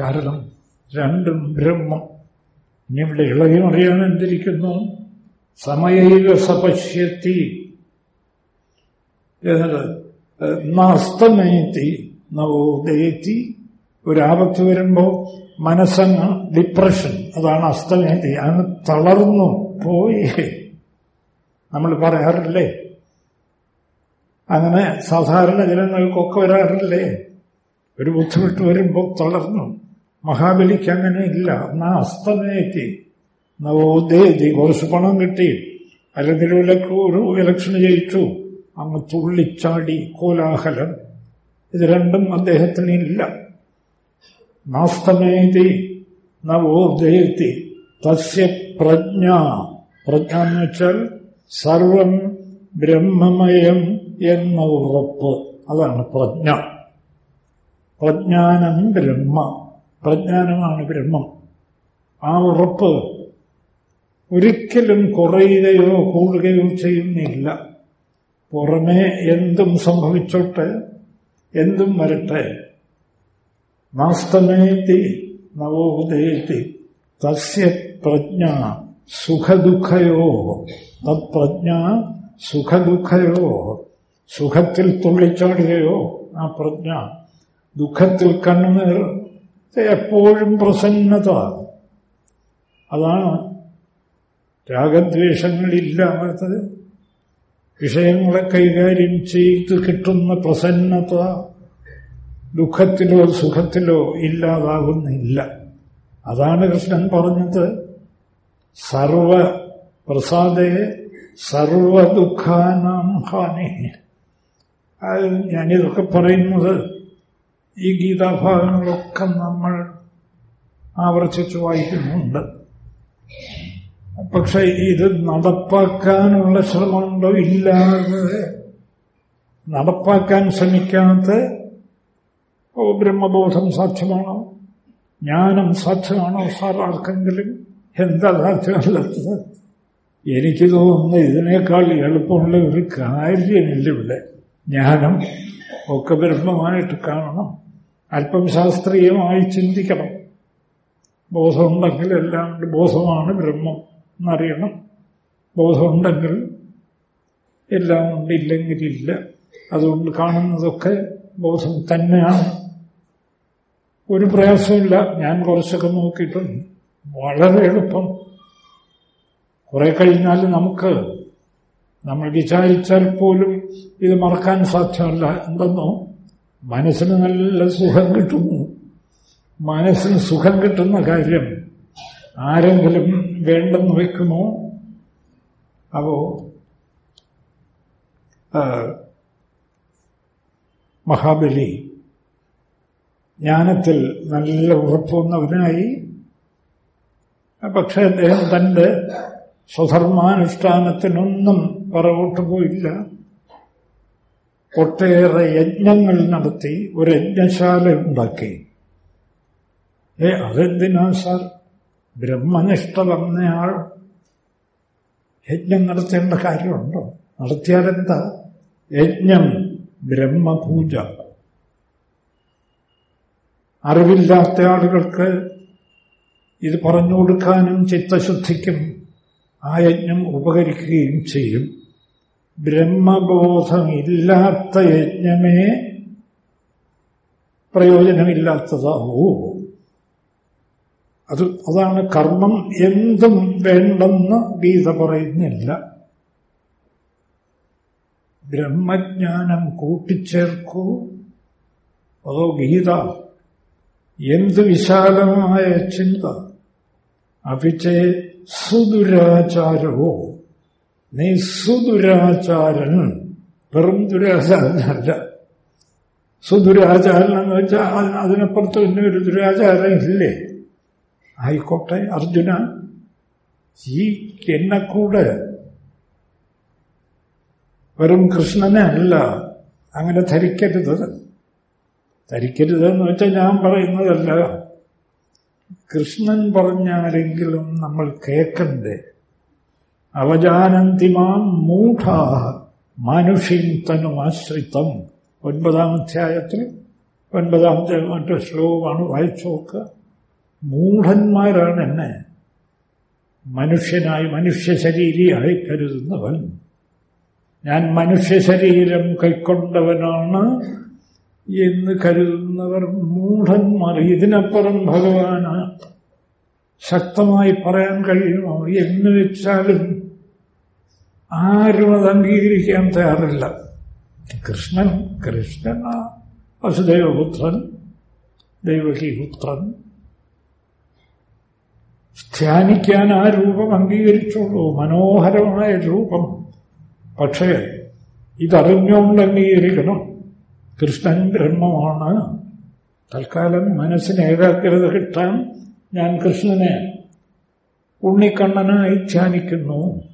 കാരണം രണ്ടും ബ്രഹ്മം. ഇനി ഇവിടെ ഇളകിമറിയാൻ എന്തിരിക്കുന്നു? സമയൈവ സപശ്യത്തി. നാസ്തമേത്തി നവോദയത്തി ഒരാപത്ത് വരുമ്പോ മനസ്സങ്ങ് ഡിപ്രഷൻ. അതാണ് അസ്തമേത്തി അങ്ങ് തളർന്നു പോയി. നമ്മൾ പറയാറില്ലേ? അങ്ങനെ സാധാരണ ജനങ്ങൾക്കൊക്കെ വരാറില്ലേ? ഒരു ബുദ്ധിമുട്ട് വരുമ്പോൾ തളർന്നു. മഹാബലിക്ക് അങ്ങനെ ഇല്ല. എന്നാ അസ്തമയത്തി. നവോദയത്തി കുറച്ച് പണം കിട്ടി. അല്ലെങ്കിൽ ഒരു ഇലക്ഷൻ ജയിച്ചു. അങ്ങ് തുള്ളിച്ചാടി കോലാഹലം. ഇത് രണ്ടും അദ്ദേഹത്തിന് ഇല്ല. നാസ്തമേതി നവോദയത്തി തസ്യ പ്രജ്ഞ. പ്രജ്ഞ എന്ന് വെച്ചാൽ സർവം ബ്രഹ്മമയം എന്ന ഉറപ്പ്. അതാണ് പ്രജ്ഞ. പ്രജ്ഞാനം ബ്രഹ്മ. പ്രജ്ഞാനമാണ് ബ്രഹ്മം. ആ ഉറപ്പ് ഒരിക്കലും കുറയുകയോ കൂടുകയോ ചെയ്യുന്നില്ല. പുറമേ എന്തും സംഭവിച്ചോട്ടെ എന്തും വരട്ടെ. നാസ്തമേത്തി നവോദയത്തി തസ്യ പ്രജ്ഞ സുഖദുഃഖയോ. തത്പ്രജ്ഞ സുഖദുഃഖയോ. സുഖത്തിൽ തുള്ളിച്ചാടുകയോ ആ പ്രജ്ഞ? ദുഃഖത്തിൽ കണ്ണുനീർ എപ്പോഴും പ്രസന്നത. അതാണ് രാഗദ്വേഷങ്ങളില്ലാത്തത് വിഷയങ്ങളെ കൈകാര്യം ചെയ്ത് കിട്ടുന്ന പ്രസന്നത ദുഃഖത്തിലോ സുഖത്തിലോ ഇല്ലാതാകുന്നില്ല. അതാണ് കൃഷ്ണൻ പറഞ്ഞത്. സർവ പ്രസാദേ സർവ ഹാനി. ഞാനിതൊക്കെ പറയുന്നത് ഈ ഗീതാഭാഗങ്ങളൊക്കെ നമ്മൾ ആവർത്തിച്ച് വായിക്കുന്നുണ്ട്. പക്ഷെ ഇത് നടപ്പാക്കാനുള്ള ശ്രമമുണ്ടോ ഇല്ലാതെ നടപ്പാക്കാൻ ശ്രമിക്കാത്ത ഓ ബ്രഹ്മബോധം സാധ്യമാണോ? ജ്ഞാനം സാധ്യമാണോ? സാർ ആർക്കെങ്കിലും എന്താ സാധ്യമല്ലാത്തത് എനിക്ക് തോന്നുന്നു ഇതിനേക്കാൾ എളുപ്പമുള്ള ഒരു കാര്യമില്ല ഇവിടെ. ജ്ഞാനം ഒക്കെ ബ്രഹ്മമായിട്ട് കാണണം. അല്പം ശാസ്ത്രീയമായി ചിന്തിക്കണം. ബോധമുണ്ടെങ്കിൽ എല്ലാം ബോധമാണ് ബ്രഹ്മം എന്നറിയണം. ബോധമുണ്ടെങ്കിൽ എല്ലാം ഉണ്ടില്ലെങ്കിലില്ല അതുകൊണ്ട് കാണുന്നതൊക്കെ ബോധം തന്നെയാണ്. ഒരു പ്രയാസമില്ല ഞാൻ കുറച്ചൊക്കെ നോക്കിയിട്ടുണ്ട്. വളരെ എളുപ്പം. കുറെ കഴിഞ്ഞാൽ നമുക്ക് നമ്മൾ വിചാരിച്ചാൽ പോലും ഇത് മറക്കാൻ സാധ്യമല്ല. എന്തെന്നോ? മനസ്സിന് നല്ല സുഖം കിട്ടുന്നു. മനസ്സിന് സുഖം കിട്ടുന്ന കാര്യം ആരെങ്കിലും വേണ്ടെന്ന് വെക്കുമോ അപ്പോ മഹാബലി ജ്ഞാനത്തിൽ നല്ല ഉറപ്പുന്നവനായി പക്ഷേ അദ്ദേഹം തന്റെ സ്വധർമാനുഷ്ഠാനത്തിനൊന്നും പുറകോട്ട് പോയില്ല. ഒട്ടേറെ യജ്ഞങ്ങൾ നടത്തി ഒരു യജ്ഞശാല ഉണ്ടാക്കി. ഏ അതെന്തിനാ സാർ? ബ്രഹ്മനിഷ്ഠ വന്നയാൾ യജ്ഞം നടത്തേണ്ട കാര്യമുണ്ടോ? നടത്തിയാലെന്താ? യജ്ഞം ബ്രഹ്മപൂജ. അറിവില്ലാത്ത ആളുകൾക്ക് ഇത് പറഞ്ഞു കൊടുക്കാനും ചിത്തശുദ്ധിക്കും ആ യജ്ഞം ഉപകരിക്കുകയും ചെയ്യും. ബ്രഹ്മബോധമില്ലാത്ത യജ്ഞമേ പ്രയോജനമില്ലാത്തതാവൂ അത് അതാണ് കർമ്മം എന്തും വേണ്ടെന്ന് ഗീത പറയുന്നില്ല. ബ്രഹ്മജ്ഞാനം കൂട്ടിച്ചേർക്കൂ. അതോ ഗീത എന്ത് വിശാലമായ ചിന്ത? അഭിചേ സുദുരാചാരവോ നീ സുദുരാചാരൻ വെറും ദുരാചാരനല്ല. സുദുരാചാരൻ എന്ന് വെച്ചാൽ അതിനപ്പുറത്ത് പിന്നെ ഒരു ദുരാചാരം ഇല്ലേ? ആയിക്കോട്ടെ അർജുന. ഈ എന്നെ കൂടെ വെറും കൃഷ്ണനെ അല്ല അങ്ങനെ ധരിക്കരുത്. ധരിക്കരുത് എന്ന് വെച്ചാൽ ഞാൻ പറയുന്നതല്ല. കൃഷ്ണൻ പറഞ്ഞാലെങ്കിലും നമ്മൾ കേൾക്കണ്ടേ? അവജാനന്തിമാം മൂഢാ മനുഷ്യൻ തനുമാശ്രിതം ഒൻപതാം അധ്യായത്തിൽ ഒൻപതാമത്തെ മറ്റു ശ്ലോകമാണ് വായിച്ചു നോക്കുക. മൂഢന്മാരാണ് എന്നെ മനുഷ്യനായി മനുഷ്യ ശരീരിയായി കരുതുന്നവൻ ഞാൻ മനുഷ്യ ശരീരം കൈക്കൊണ്ടവനാണ് എന്ന് കരുതുന്നവർ മൂഢന്മാർ. ഇതിനപ്പുറം ഭഗവാന് ശക്തമായി പറയാൻ കഴിയുമോ? എന്ന് വെച്ചാലും ആരും അത് അംഗീകരിക്കാൻ തയ്യാറില്ല. കൃഷ്ണൻ കൃഷ്ണൻ വസുദേവപുത്രൻ ദൈവകീപുത്രൻ. ധ്യാനിക്കാൻ ആ രൂപം അംഗീകരിച്ചുള്ളൂ. മനോഹരമായ രൂപം. പക്ഷേ ഇതറിഞ്ഞുകൊണ്ട് അംഗീകരിക്കണം കൃഷ്ണൻ ബ്രഹ്മമാണ്. തൽക്കാലം മനസ്സിന് ഏകാഗ്രത കിട്ടാൻ ഞാൻ കൃഷ്ണനെ ഉണ്ണിക്കണ്ണനായി ധ്യാനിക്കുന്നു.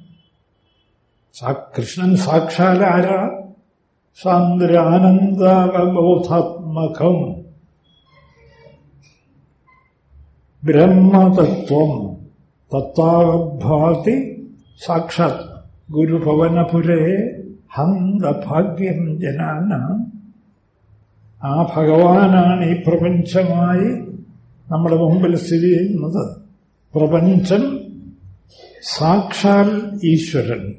കൃഷ്ണൻ സാക്ഷാലാര സാന്ദ്രാനന്ദാവബോധാത്മകം. ബ്രഹ്മതത്വം തത്താവഭാതി സാക്ഷാത് ഗുരുഭവനപുരേ ഹന്തഭാഗ്യം ജനാന. ആ ഭഗവാനാണ് ഈ പ്രപഞ്ചമായി നമ്മുടെ മുമ്പിൽ സ്ഥിതി ചെയ്യുന്നത്. പ്രപഞ്ചം സാക്ഷാൽ ഈശ്വരൻ.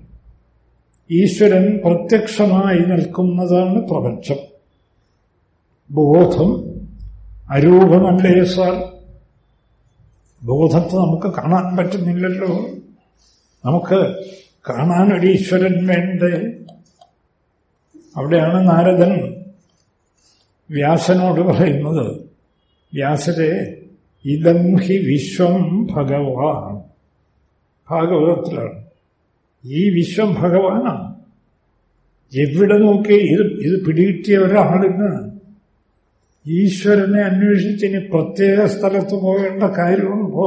ഈശ്വരൻ പ്രത്യക്ഷമായി നിൽക്കുന്നതാണ് പ്രപഞ്ചം. ബോധം അരൂപമല്ലേ സാർ? ബോധത്തെ നമുക്ക് കാണാൻ പറ്റുന്നില്ലല്ലോ. നമുക്ക് കാണാൻ ഒരു ഈശ്വരൻ വേണ്ടേ? അവിടെയാണ് നാരദൻ വ്യാസനോട് പറയുന്നത്. വ്യാസരെ ഇതം ഹി വിശ്വം ഭഗവാൻ. ഭാഗവതത്തിലാണ്. ഈ വിശ്വം ഭഗവാനാണ്. എവിടെ നോക്കി ഇത് ഇത് പിടികിട്ടിയ ഒരാളിന് ഈശ്വരനെ അന്വേഷിച്ച് ഇനി പ്രത്യേക സ്ഥലത്ത് പോകേണ്ട കാര്യമുണ്ടോ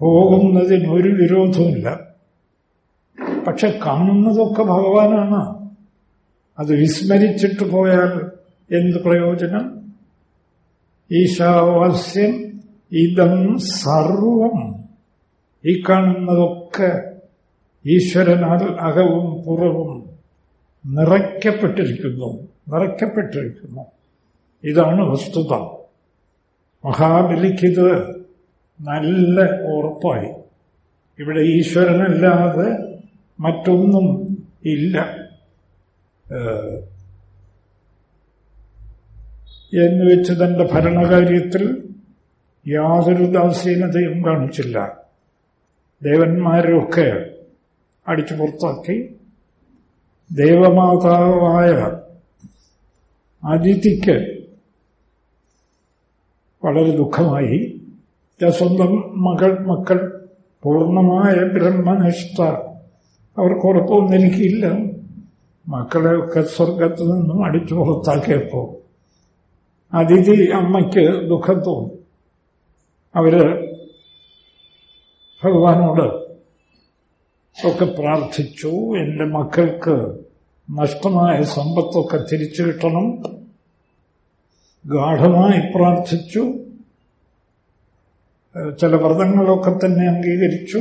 പോകുന്നതിന് ഒരു വിരോധമില്ല പക്ഷെ കാണുന്നതൊക്കെ ഭഗവാനാണ്. അത് വിസ്മരിച്ചിട്ട് പോയാൽ എന്ത് പ്രയോജനം? ഈശാവാസ്യം ഇതം സർവം. ഈ കാണുന്നതൊക്കെ ഈശ്വരനാൽ അകവും പുറവും നിറയ്ക്കപ്പെട്ടിരിക്കുന്നു നിറയ്ക്കപ്പെട്ടിരിക്കുന്നു. ഇതാണ് വസ്തുത. മഹാബലിക്കിത് നല്ല ഉറപ്പായി. ഇവിടെ ഈശ്വരനല്ലാതെ മറ്റൊന്നും ഇല്ല. എന്ന് വെച്ച് തന്റെ ഭരണകാര്യത്തിൽ യാതൊരു ദാസീനതയും കാണിച്ചില്ല. ദേവന്മാരൊക്കെ അടിച്ചു പുറത്താക്കി ദേവമാതാവായ അതിഥിക്ക് വളരെ ദുഃഖമായി. സ്വന്തം മകൾ മക്കൾ പൂർണമായ ബ്രഹ്മനിഷ്ഠ. അവർക്ക് ഉറപ്പൊന്നും എനിക്കില്ല. മക്കളെയൊക്കെ സ്വർഗത്തിൽ നിന്നും അടിച്ചു പുറത്താക്കിയപ്പോൾ അതിഥി അമ്മയ്ക്ക് ദുഃഖം തോന്നി. അവർ ഭഗവാനോട് ഒക്കെ പ്രാർത്ഥിച്ചു. എന്റെ മക്കൾക്ക് നഷ്ടമായ സമ്പത്തൊക്കെ തിരിച്ചു കിട്ടണം. ഗാഠമായി പ്രാർത്ഥിച്ചു. ചില വ്രതങ്ങളൊക്കെ തന്നെ അംഗീകരിച്ചു.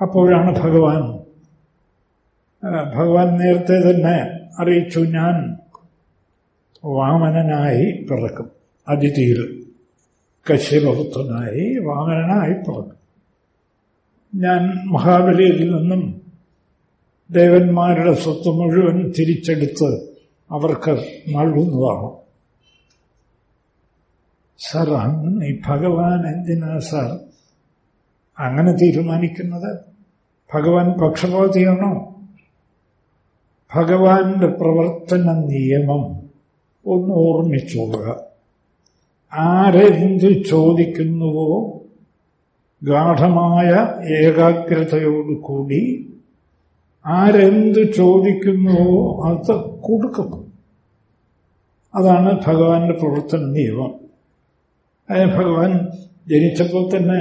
അപ്പോഴാണ് ഭഗവാൻ ഭഗവാൻ നേരത്തെ തന്നെ അറിയിച്ചു ഞാൻ വാമനനായി പിറക്കും. അതിഥിയിൽ കശ്യപുത്രനായി വാമനനായി പിറക്കും. ഞാൻ മഹാബലിയിൽ നിന്നും ദേവന്മാരുടെ സ്വത്ത് മുഴുവൻ തിരിച്ചെടുത്ത് അവർക്ക് നൽകുന്നതാണ്. സർ അന്ന് ഭഗവാൻ എന്തിനാ സർ അങ്ങനെ തീരുമാനിക്കുന്നത്? ഭഗവാൻ പക്ഷപാതിയാണോ? ഭഗവാന്റെ പ്രവർത്തന നിയമം ഒന്ന് ഓർമ്മിച്ചോളുക. ആരെന്ത് ചോദിക്കുന്നുവോ ഗാഠമായ ഏകാഗ്രതയോടുകൂടി ആരെന്ത് ചോദിക്കുന്നുവോ അത് കൊടുക്കും അതാണ് ഭഗവാന്റെ പ്രവർത്തന നിയമം. അതിന് ഭഗവാൻ ജനിച്ചപ്പോൾ തന്നെ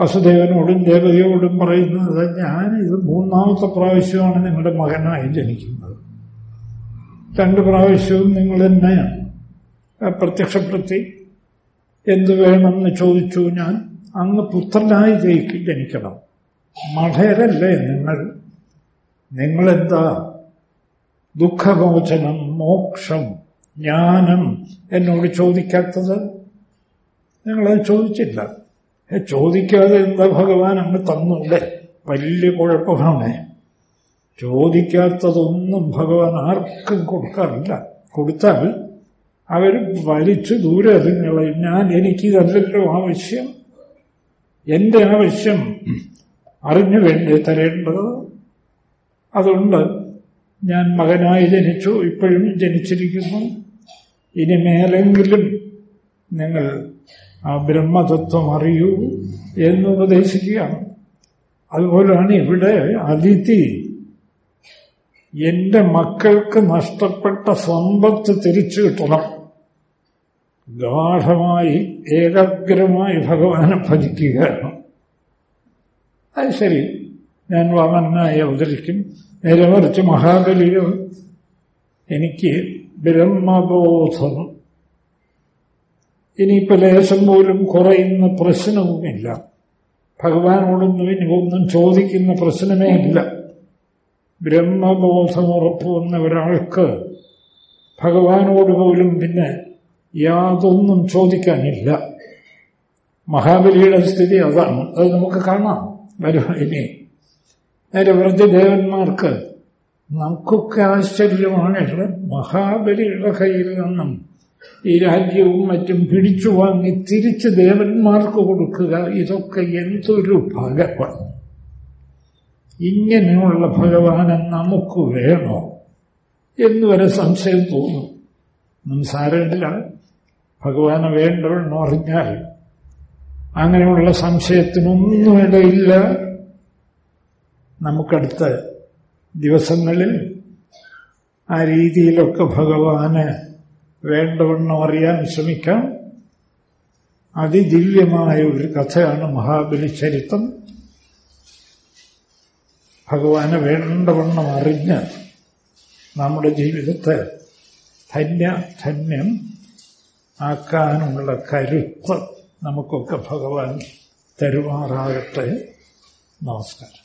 വസുദേവനോടും ദേവതയോടും പറയുന്നത് ഞാൻ ഇത് മൂന്നാമത്തെ പ്രാവശ്യമാണ് നിങ്ങളുടെ മകനായി ജനിക്കുന്നത്. രണ്ട് പ്രാവശ്യവും നിങ്ങൾ എന്നെ പ്രത്യക്ഷപ്പെടുത്തി എന്തു വേണമെന്ന് ചോദിച്ചു ഞാൻ അങ്ങ് പുത്രനായി ജയിക്കും ജനിക്കണം. മഠരല്ലേ നിങ്ങൾ? നിങ്ങളെന്താ? ദുഃഖമോചനം മോക്ഷം ജ്ഞാനം എന്നോട് ചോദിക്കാത്തത്? നിങ്ങളത് ചോദിച്ചില്ല. ചോദിക്കാതെ എന്താ ഭഗവാൻ അങ്ങ് തന്നൂടെ വലിയ കുഴപ്പമാണ്. ചോദിക്കാത്തതൊന്നും ഭഗവാൻ ആർക്കും കൊടുക്കാറില്ല. കൊടുത്താൽ അവർ വലിച്ചു ദൂരെ എറിഞ്ഞളയും ഞാൻ എനിക്കിതല്ലല്ലോ ആവശ്യം എന്റെ ആവശ്യം അറിഞ്ഞു വേണ്ടേ തരേണ്ടത്. അതുകൊണ്ട് ഞാൻ മകനായി ജനിച്ചു ഇപ്പോഴും ജനിച്ചിരിക്കുന്നു. ഇനി മേലെങ്കിലും നിങ്ങൾ ആ ബ്രഹ്മതത്വം അറിയൂ എന്ന് ഉപദേശിക്കുകയാണ്. അതുപോലെയാണ് ഇവിടെ അതിഥി. എന്റെ മക്കൾക്ക് നഷ്ടപ്പെട്ട സമ്പത്ത് തിരിച്ചു കിട്ടണം. ഗാഠമായി ഏകാഗ്രമായി ഭഗവാനെ ഭജിക്കുക. അത് ശരി. ഞാൻ വാമനായി അവതരിക്കും. നേരെ മറിച്ച് മഹാബലിയോ എനിക്ക് ബ്രഹ്മബോധം. ഇനിയിപ്പോ ലേശം പോലും കുറയുന്ന പ്രശ്നവുമില്ല. ഭഗവാനോടൊന്നും ഇനി ഒന്നും ചോദിക്കുന്ന പ്രശ്നമേ ഇല്ല. ബ്രഹ്മബോധം ഉറപ്പുവന്ന ഒരാൾക്ക് ഭഗവാനോട് പോലും പിന്നെ യാതൊന്നും ചോദിക്കാനില്ല. മഹാബലിയുടെ സ്ഥിതി അതാണ്. അത് നമുക്ക് കാണാം. വരും ഇനി. നേരെ വ്രജദേവന്മാർക്ക് നമുക്കൊക്കെ ആശ്ചര്യമാണ്. മഹാബലിയുടെ കയ്യിൽ നിന്നും ഈ രാജ്യവും മറ്റും പിടിച്ചു വാങ്ങി തിരിച്ച് ദേവന്മാർക്ക് കൊടുക്കുക. ഇതൊക്കെ എന്തൊരു ഭഗവാൻ? ഇങ്ങനെയുള്ള ഭഗവാനെ നമുക്ക് വേണോ? എന്നുവരെ സംശയം തോന്നും. സംസാരമില്ല ഭഗവാനെ വേണ്ടവണ്ണം അറിഞ്ഞാൽ അങ്ങനെയുള്ള സംശയത്തിനൊന്നും ഇടയില്ല നമുക്കടുത്ത ദിവസങ്ങളിൽ ആ രീതിയിലൊക്കെ ഭഗവാന് വേണ്ടവണ്ണം അറിയാൻ ശ്രമിക്കാം. അതിദിവ്യമായ ഒരു കഥയാണ് മഹാബലി ചരിത്രം. ഭഗവാനെ വേണ്ടവണ്ണം അറിഞ്ഞ് നമ്മുടെ ജീവിതത്തെ ധന്യ ധന്യം ആക്കാനുള്ള കരുത്ത് നമുക്കൊക്കെ ഭഗവാൻ തരുമാറാകട്ടെ. നമസ്കാരം.